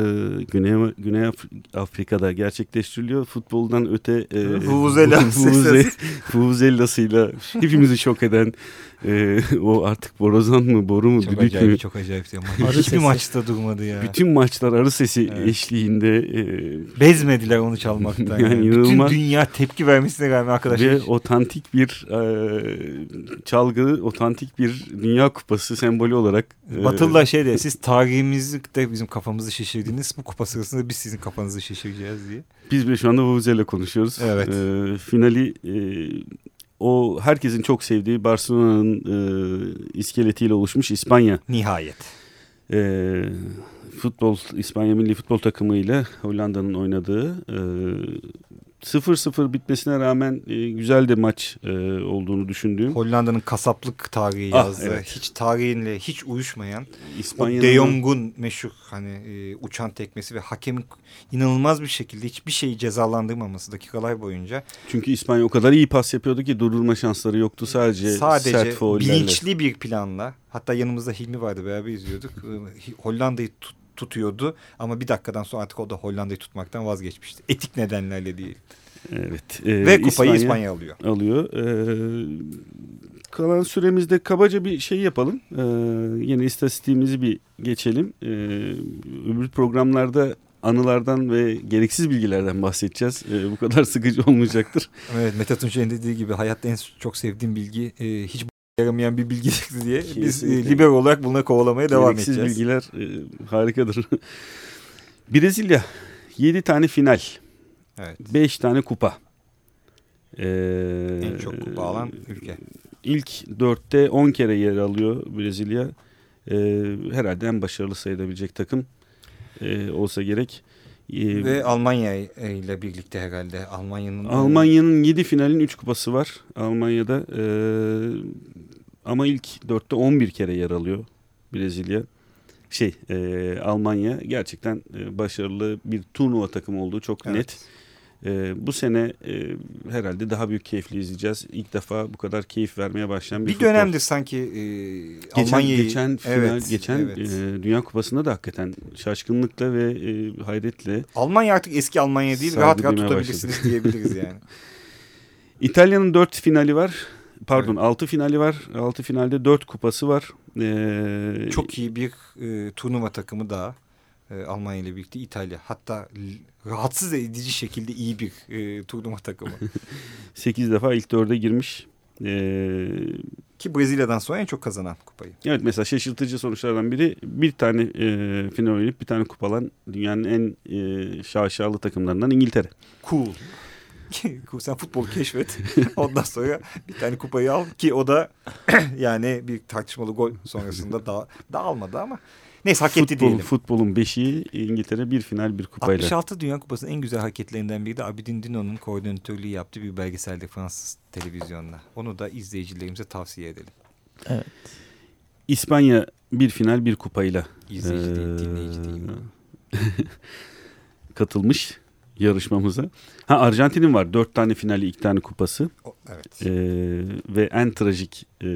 Güney, Güney Afrika'da gerçekleştiriliyor. Futboldan öte e, Vuvuzela'sıyla hepimizi şok eden e, o artık borazan mı boru mu çok acayip, mü? Çok acayip. Hiçbir sesi. maçta durmadı ya. Bütün maçlar arı sesi evet. eşliğinde. E, Bezmediler onu çalmaktan. yani, yani. Bütün dünya tepki vermesine rağmen arkadaşlar. Ve otantik bir e, çalgı, otantik bir Dünya Kupası sembolü olarak. E, Batılılar şey de siz tarihimizi de bizim kafamızı şişirdiniz. Bu kupa sırasında biz sizin kafanızı şişireceğiz diye. Biz bile şu anda Vuvuzela konuşuyoruz. Evet. E, finali e, o herkesin çok sevdiği Barcelona'nın e, iskeletiyle oluşmuş İspanya. Nihayet. E, futbol İspanya milli futbol takımıyla Hollanda'nın oynadığı e, 0-0 bitmesine rağmen e, güzel de maç e, olduğunu düşündüğüm. Hollanda'nın kasaplık tarihi ah, yazdı. Evet. Hiç tarihinle hiç uyuşmayan. İspanya'nın De Jong'un meşhur hani e, uçan tekmesi ve hakemin inanılmaz bir şekilde hiçbir şeyi cezalandırmaması dakikalar boyunca. Çünkü İspanya o kadar iyi pas yapıyordu ki durdurma şansları yoktu sadece, sadece sert faullerle. bilinçli bir planla hatta yanımızda Hilmi vardı beraber izliyorduk. Hollanda'yı tut tutuyordu ama bir dakikadan sonra artık o da Hollanda'yı tutmaktan vazgeçmişti. Etik nedenlerle değil. Evet. E, Ve kupayı İspanya, İspanya alıyor. Alıyor. E, kalan süremizde kabaca bir şey yapalım. E, yine istatistiğimizi bir geçelim. E, öbür programlarda anılardan ve gereksiz bilgilerden bahsedeceğiz. E, bu kadar sıkıcı olmayacaktır. evet Mete Tunçer'in dediği gibi hayatta en çok sevdiğim bilgi e, hiç yaramayan bir bilgidir diye Kesinlikle. biz e, liber olarak bunları kovalamaya devam Gereksiz edeceğiz. bilgiler e, harikadır. Brezilya 7 tane final. Evet. 5 tane kupa. Ee, en çok kupa alan ülke. İlk dörtte 10 kere yer alıyor Brezilya. Ee, herhalde en başarılı sayılabilecek takım e, olsa gerek. Ee, Ve Almanya ile birlikte herhalde. Almanya'nın Almanya'nın 7 finalin 3 kupası var Almanya'da. E, ama ilk dörtte 11 kere yer alıyor Brezilya. Şey e, Almanya gerçekten e, başarılı bir turnuva takımı olduğu çok evet. net. E, bu sene e, herhalde daha büyük keyifli izleyeceğiz. İlk defa bu kadar keyif vermeye başlayan bir, bir dönemdir sanki e, geçen, Almanya'yı geçen final, evet, geçen evet. E, Dünya Kupası'nda da hakikaten şaşkınlıkla ve e, hayretle Almanya artık eski Almanya değil rahat rahat tutabilirsiniz diyebiliriz yani. İtalya'nın dört finali var. Pardon evet. 6 finali var. 6 finalde 4 kupası var. Ee, Çok iyi bir e, turnuva takımı daha. E, Almanya ile birlikte İtalya. Hatta rahatsız edici şekilde iyi bir e, turnuva takımı. 8 defa ilk dörde girmiş. Ee, Ki Brezilya'dan sonra en çok kazanan kupayı. Evet mesela şaşırtıcı sonuçlardan biri bir tane e, final oynayıp bir tane kupalan dünyanın en e, şaşalı takımlarından İngiltere. Cool. sen futbol keşfet. Ondan sonra bir tane kupayı al ki o da yani bir tartışmalı gol sonrasında da dağılmadı ama neyse hak etti diyelim. Futbolun beşiği İngiltere bir final bir kupayla. 66 Dünya Kupası'nın en güzel hareketlerinden biri de Abidin Dino'nun koordinatörlüğü yaptığı bir belgeselde Fransız televizyonuna. Onu da izleyicilerimize tavsiye edelim. Evet. İspanya bir final bir kupayla. İzleyici ee, değil dinleyici değil. katılmış yarışmamıza. Ha Arjantin'in var. Dört tane finali, iki tane kupası. Evet. Ee, ve en trajik e,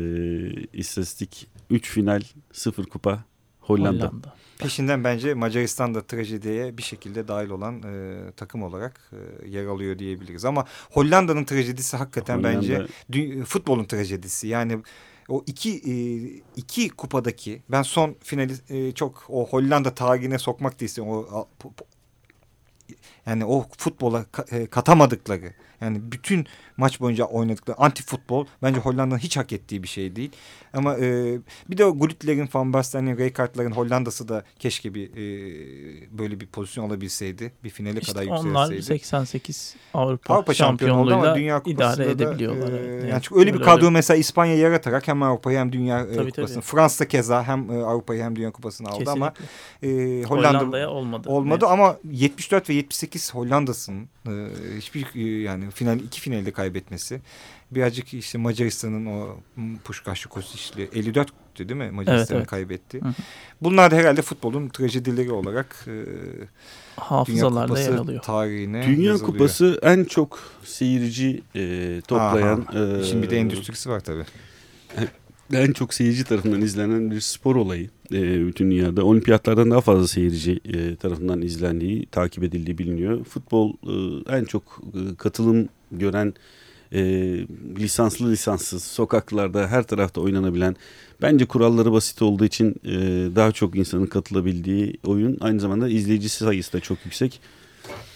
istatistik üç final, sıfır kupa Hollanda. Hollanda. Peşinden bence Macaristan da trajediye bir şekilde dahil olan e, takım olarak e, yer alıyor diyebiliriz. Ama Hollanda'nın trajedisi hakikaten Hollanda... bence futbolun trajedisi. Yani o iki e, iki kupadaki ben son finali e, çok o Hollanda tarihine sokmak da istiyorum. O yani o futbola e, katamadıkları yani bütün maç boyunca oynadıkları anti futbol bence Hollanda'nın hiç hak ettiği bir şey değil. Ama e, bir de o Gullit'lerin, Van Basten'in, Rijkaard'ların Hollanda'sı da keşke bir e, böyle bir pozisyon alabilseydi. Bir finale işte kadar yükselseydi. Onlar 88 Avrupa, Avrupa şampiyonluğuyla ama Dünya idare edebiliyorlar. Da, e, yani çünkü öyle bir kadro öyle. mesela İspanya yaratarak hem Avrupa'yı hem Dünya e, tabii, Kupası'nı. Tabii. Fransa keza hem e, Avrupa'yı hem Dünya Kupası'nı aldı Kesinlikle. ama e, Hollanda Hollanda'ya olmadı. Olmadı evet. ama 74 ve 78 Hollanda'sının e, hiçbir e, yani final iki finalde kaybetmesi birazcık işte Macaristan'ın o Puşkaş Kosic'li 54 değil mi? Macaristan'ı evet, evet. kaybetti. Hı hı. Bunlar da herhalde futbolun trajedileri olarak e, hafızalarda Dünya yer alıyor. Tarihine Dünya yazılıyor. Kupası en çok seyirci e, toplayan. Aha. E, Şimdi de endüstrisi var tabii. En çok seyirci tarafından izlenen bir spor olayı e, bütün dünyada. Olimpiyatlardan daha fazla seyirci e, tarafından izlendiği, takip edildiği biliniyor. Futbol e, en çok e, katılım gören e, lisanslı lisanssız sokaklarda her tarafta oynanabilen bence kuralları basit olduğu için e, daha çok insanın katılabildiği oyun aynı zamanda izleyicisi sayısı da çok yüksek.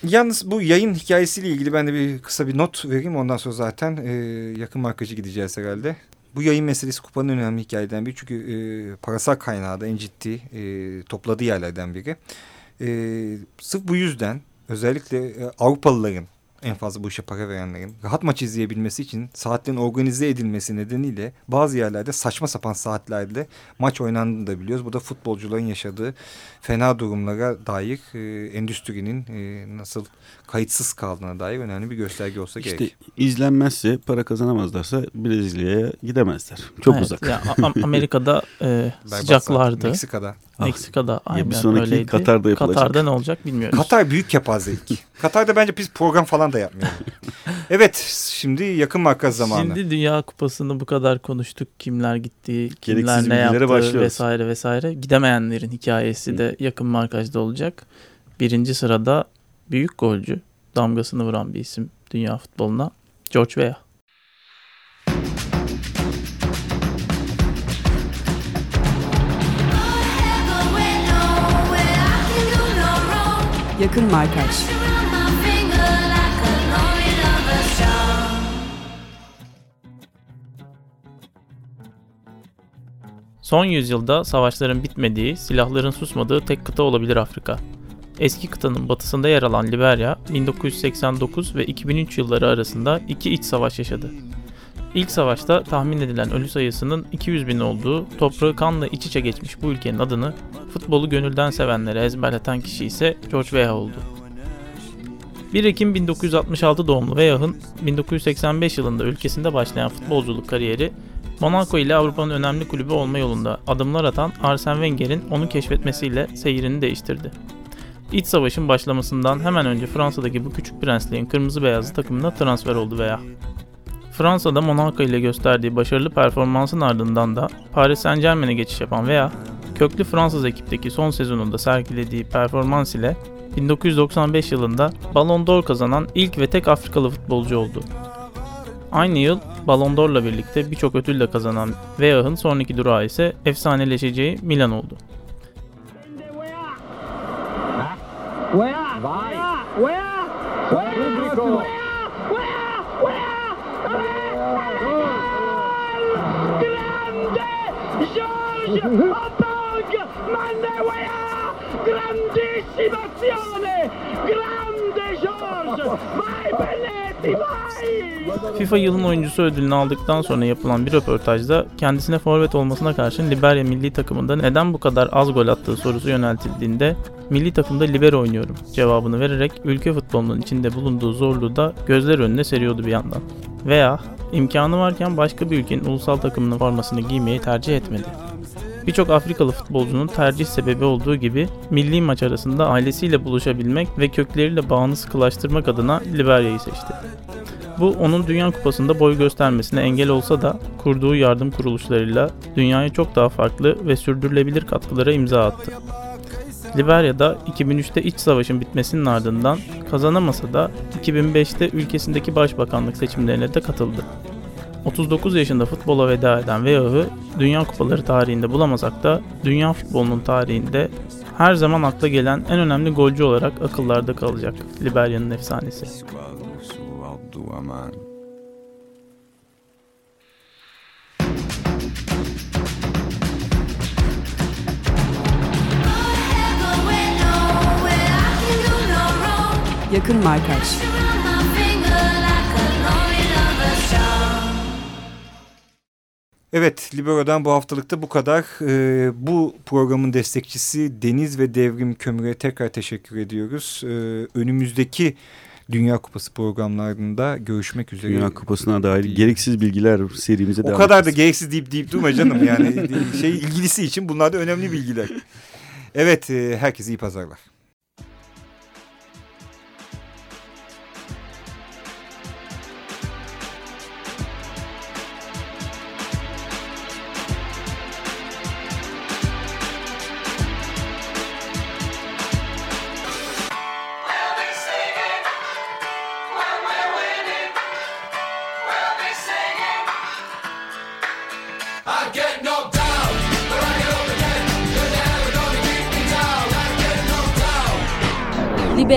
Yalnız bu yayın hikayesiyle ilgili ben de bir kısa bir not vereyim. Ondan sonra zaten e, yakın markacı gideceğiz herhalde. Bu yayın meselesi kupanın önemli hikayeden biri. Çünkü e, parasal kaynağı da en ciddi e, topladığı yerlerden biri. E, sırf bu yüzden özellikle e, Avrupalıların en fazla bu işe para verenlerin rahat maç izleyebilmesi için saatlerin organize edilmesi nedeniyle bazı yerlerde saçma sapan saatlerde maç oynandığını da biliyoruz. Bu da futbolcuların yaşadığı fena durumlara dair e, endüstrinin e, nasıl kayıtsız kaldığına dair önemli bir gösterge olsa işte gerek. izlenmezse para kazanamazlarsa Brezilya'ya gidemezler. Çok evet, uzak. Ya, Amerika'da e, sıcaklardı. Meksika'da. Meksika'da aynen ya bir sonraki öyleydi. Katar'da yapılacak. Katar'da ne olacak bilmiyoruz. Katar büyük kepazelik. Katar'da bence biz program falan da yapmıyoruz. evet şimdi yakın marka zamanı. Şimdi Dünya Kupası'nı bu kadar konuştuk. Kimler gitti, kimler Gereksiz ne yaptı başlıyoruz. vesaire vesaire. Gidemeyenlerin hikayesi de yakın markajda olacak. Birinci sırada büyük golcü, damgasını vuran bir isim dünya futboluna George Weah. Yakın Markaj Son yüzyılda savaşların bitmediği, silahların susmadığı tek kıta olabilir Afrika. Eski kıtanın batısında yer alan Liberya, 1989 ve 2003 yılları arasında iki iç savaş yaşadı. İlk savaşta tahmin edilen ölü sayısının 200 bin olduğu, toprağı kanla iç içe geçmiş bu ülkenin adını futbolu gönülden sevenlere ezberleten kişi ise George Weah oldu. 1 Ekim 1966 doğumlu Weah'ın 1985 yılında ülkesinde başlayan futbolculuk kariyeri Monaco ile Avrupa'nın önemli kulübü olma yolunda adımlar atan Arsene Wenger'in onu keşfetmesiyle seyrini değiştirdi. İç savaşın başlamasından hemen önce Fransa'daki bu küçük prensliğin kırmızı beyazlı takımına transfer oldu veya. Fransa'da Monaco ile gösterdiği başarılı performansın ardından da Paris Saint Germain'e geçiş yapan veya köklü Fransız ekipteki son sezonunda sergilediği performans ile 1995 yılında Ballon d'Or kazanan ilk ve tek Afrikalı futbolcu oldu. Aynı yıl Ballon d'Or'la birlikte birçok ödül de kazanan Weah'ın sonraki durağı ise efsaneleşeceği Milan oldu. Grande George! Vai vai! FIFA yılın oyuncusu ödülünü aldıktan sonra yapılan bir röportajda kendisine forvet olmasına karşın Liberya milli takımında neden bu kadar az gol attığı sorusu yöneltildiğinde milli takımda libero oynuyorum cevabını vererek ülke futbolunun içinde bulunduğu zorluğu da gözler önüne seriyordu bir yandan. Veya imkanı varken başka bir ülkenin ulusal takımının formasını giymeyi tercih etmedi. Birçok Afrikalı futbolcunun tercih sebebi olduğu gibi milli maç arasında ailesiyle buluşabilmek ve kökleriyle bağını sıkılaştırmak adına Liberya'yı seçti. Bu onun Dünya Kupası'nda boy göstermesine engel olsa da kurduğu yardım kuruluşlarıyla dünyaya çok daha farklı ve sürdürülebilir katkılara imza attı. Liberya'da 2003'te iç savaşın bitmesinin ardından kazanamasa da 2005'te ülkesindeki başbakanlık seçimlerine de katıldı. 39 yaşında futbola veda eden Weah'ı Dünya Kupaları tarihinde bulamasak da dünya futbolunun tarihinde her zaman akla gelen en önemli golcü olarak akıllarda kalacak Liberya'nın efsanesi. Yakın Markaj Evet, Libero'dan bu haftalıkta bu kadar. Ee, bu programın destekçisi Deniz ve Devrim Kömür'e tekrar teşekkür ediyoruz. Ee, önümüzdeki Dünya Kupası programlarında görüşmek üzere. Dünya Kupası'na dair gereksiz bilgiler serimize o devam O kadar edeceğiz. da gereksiz deyip deyip durma canım yani şey ilgilisi için bunlar da önemli bilgiler. Evet e, herkese iyi pazarlar.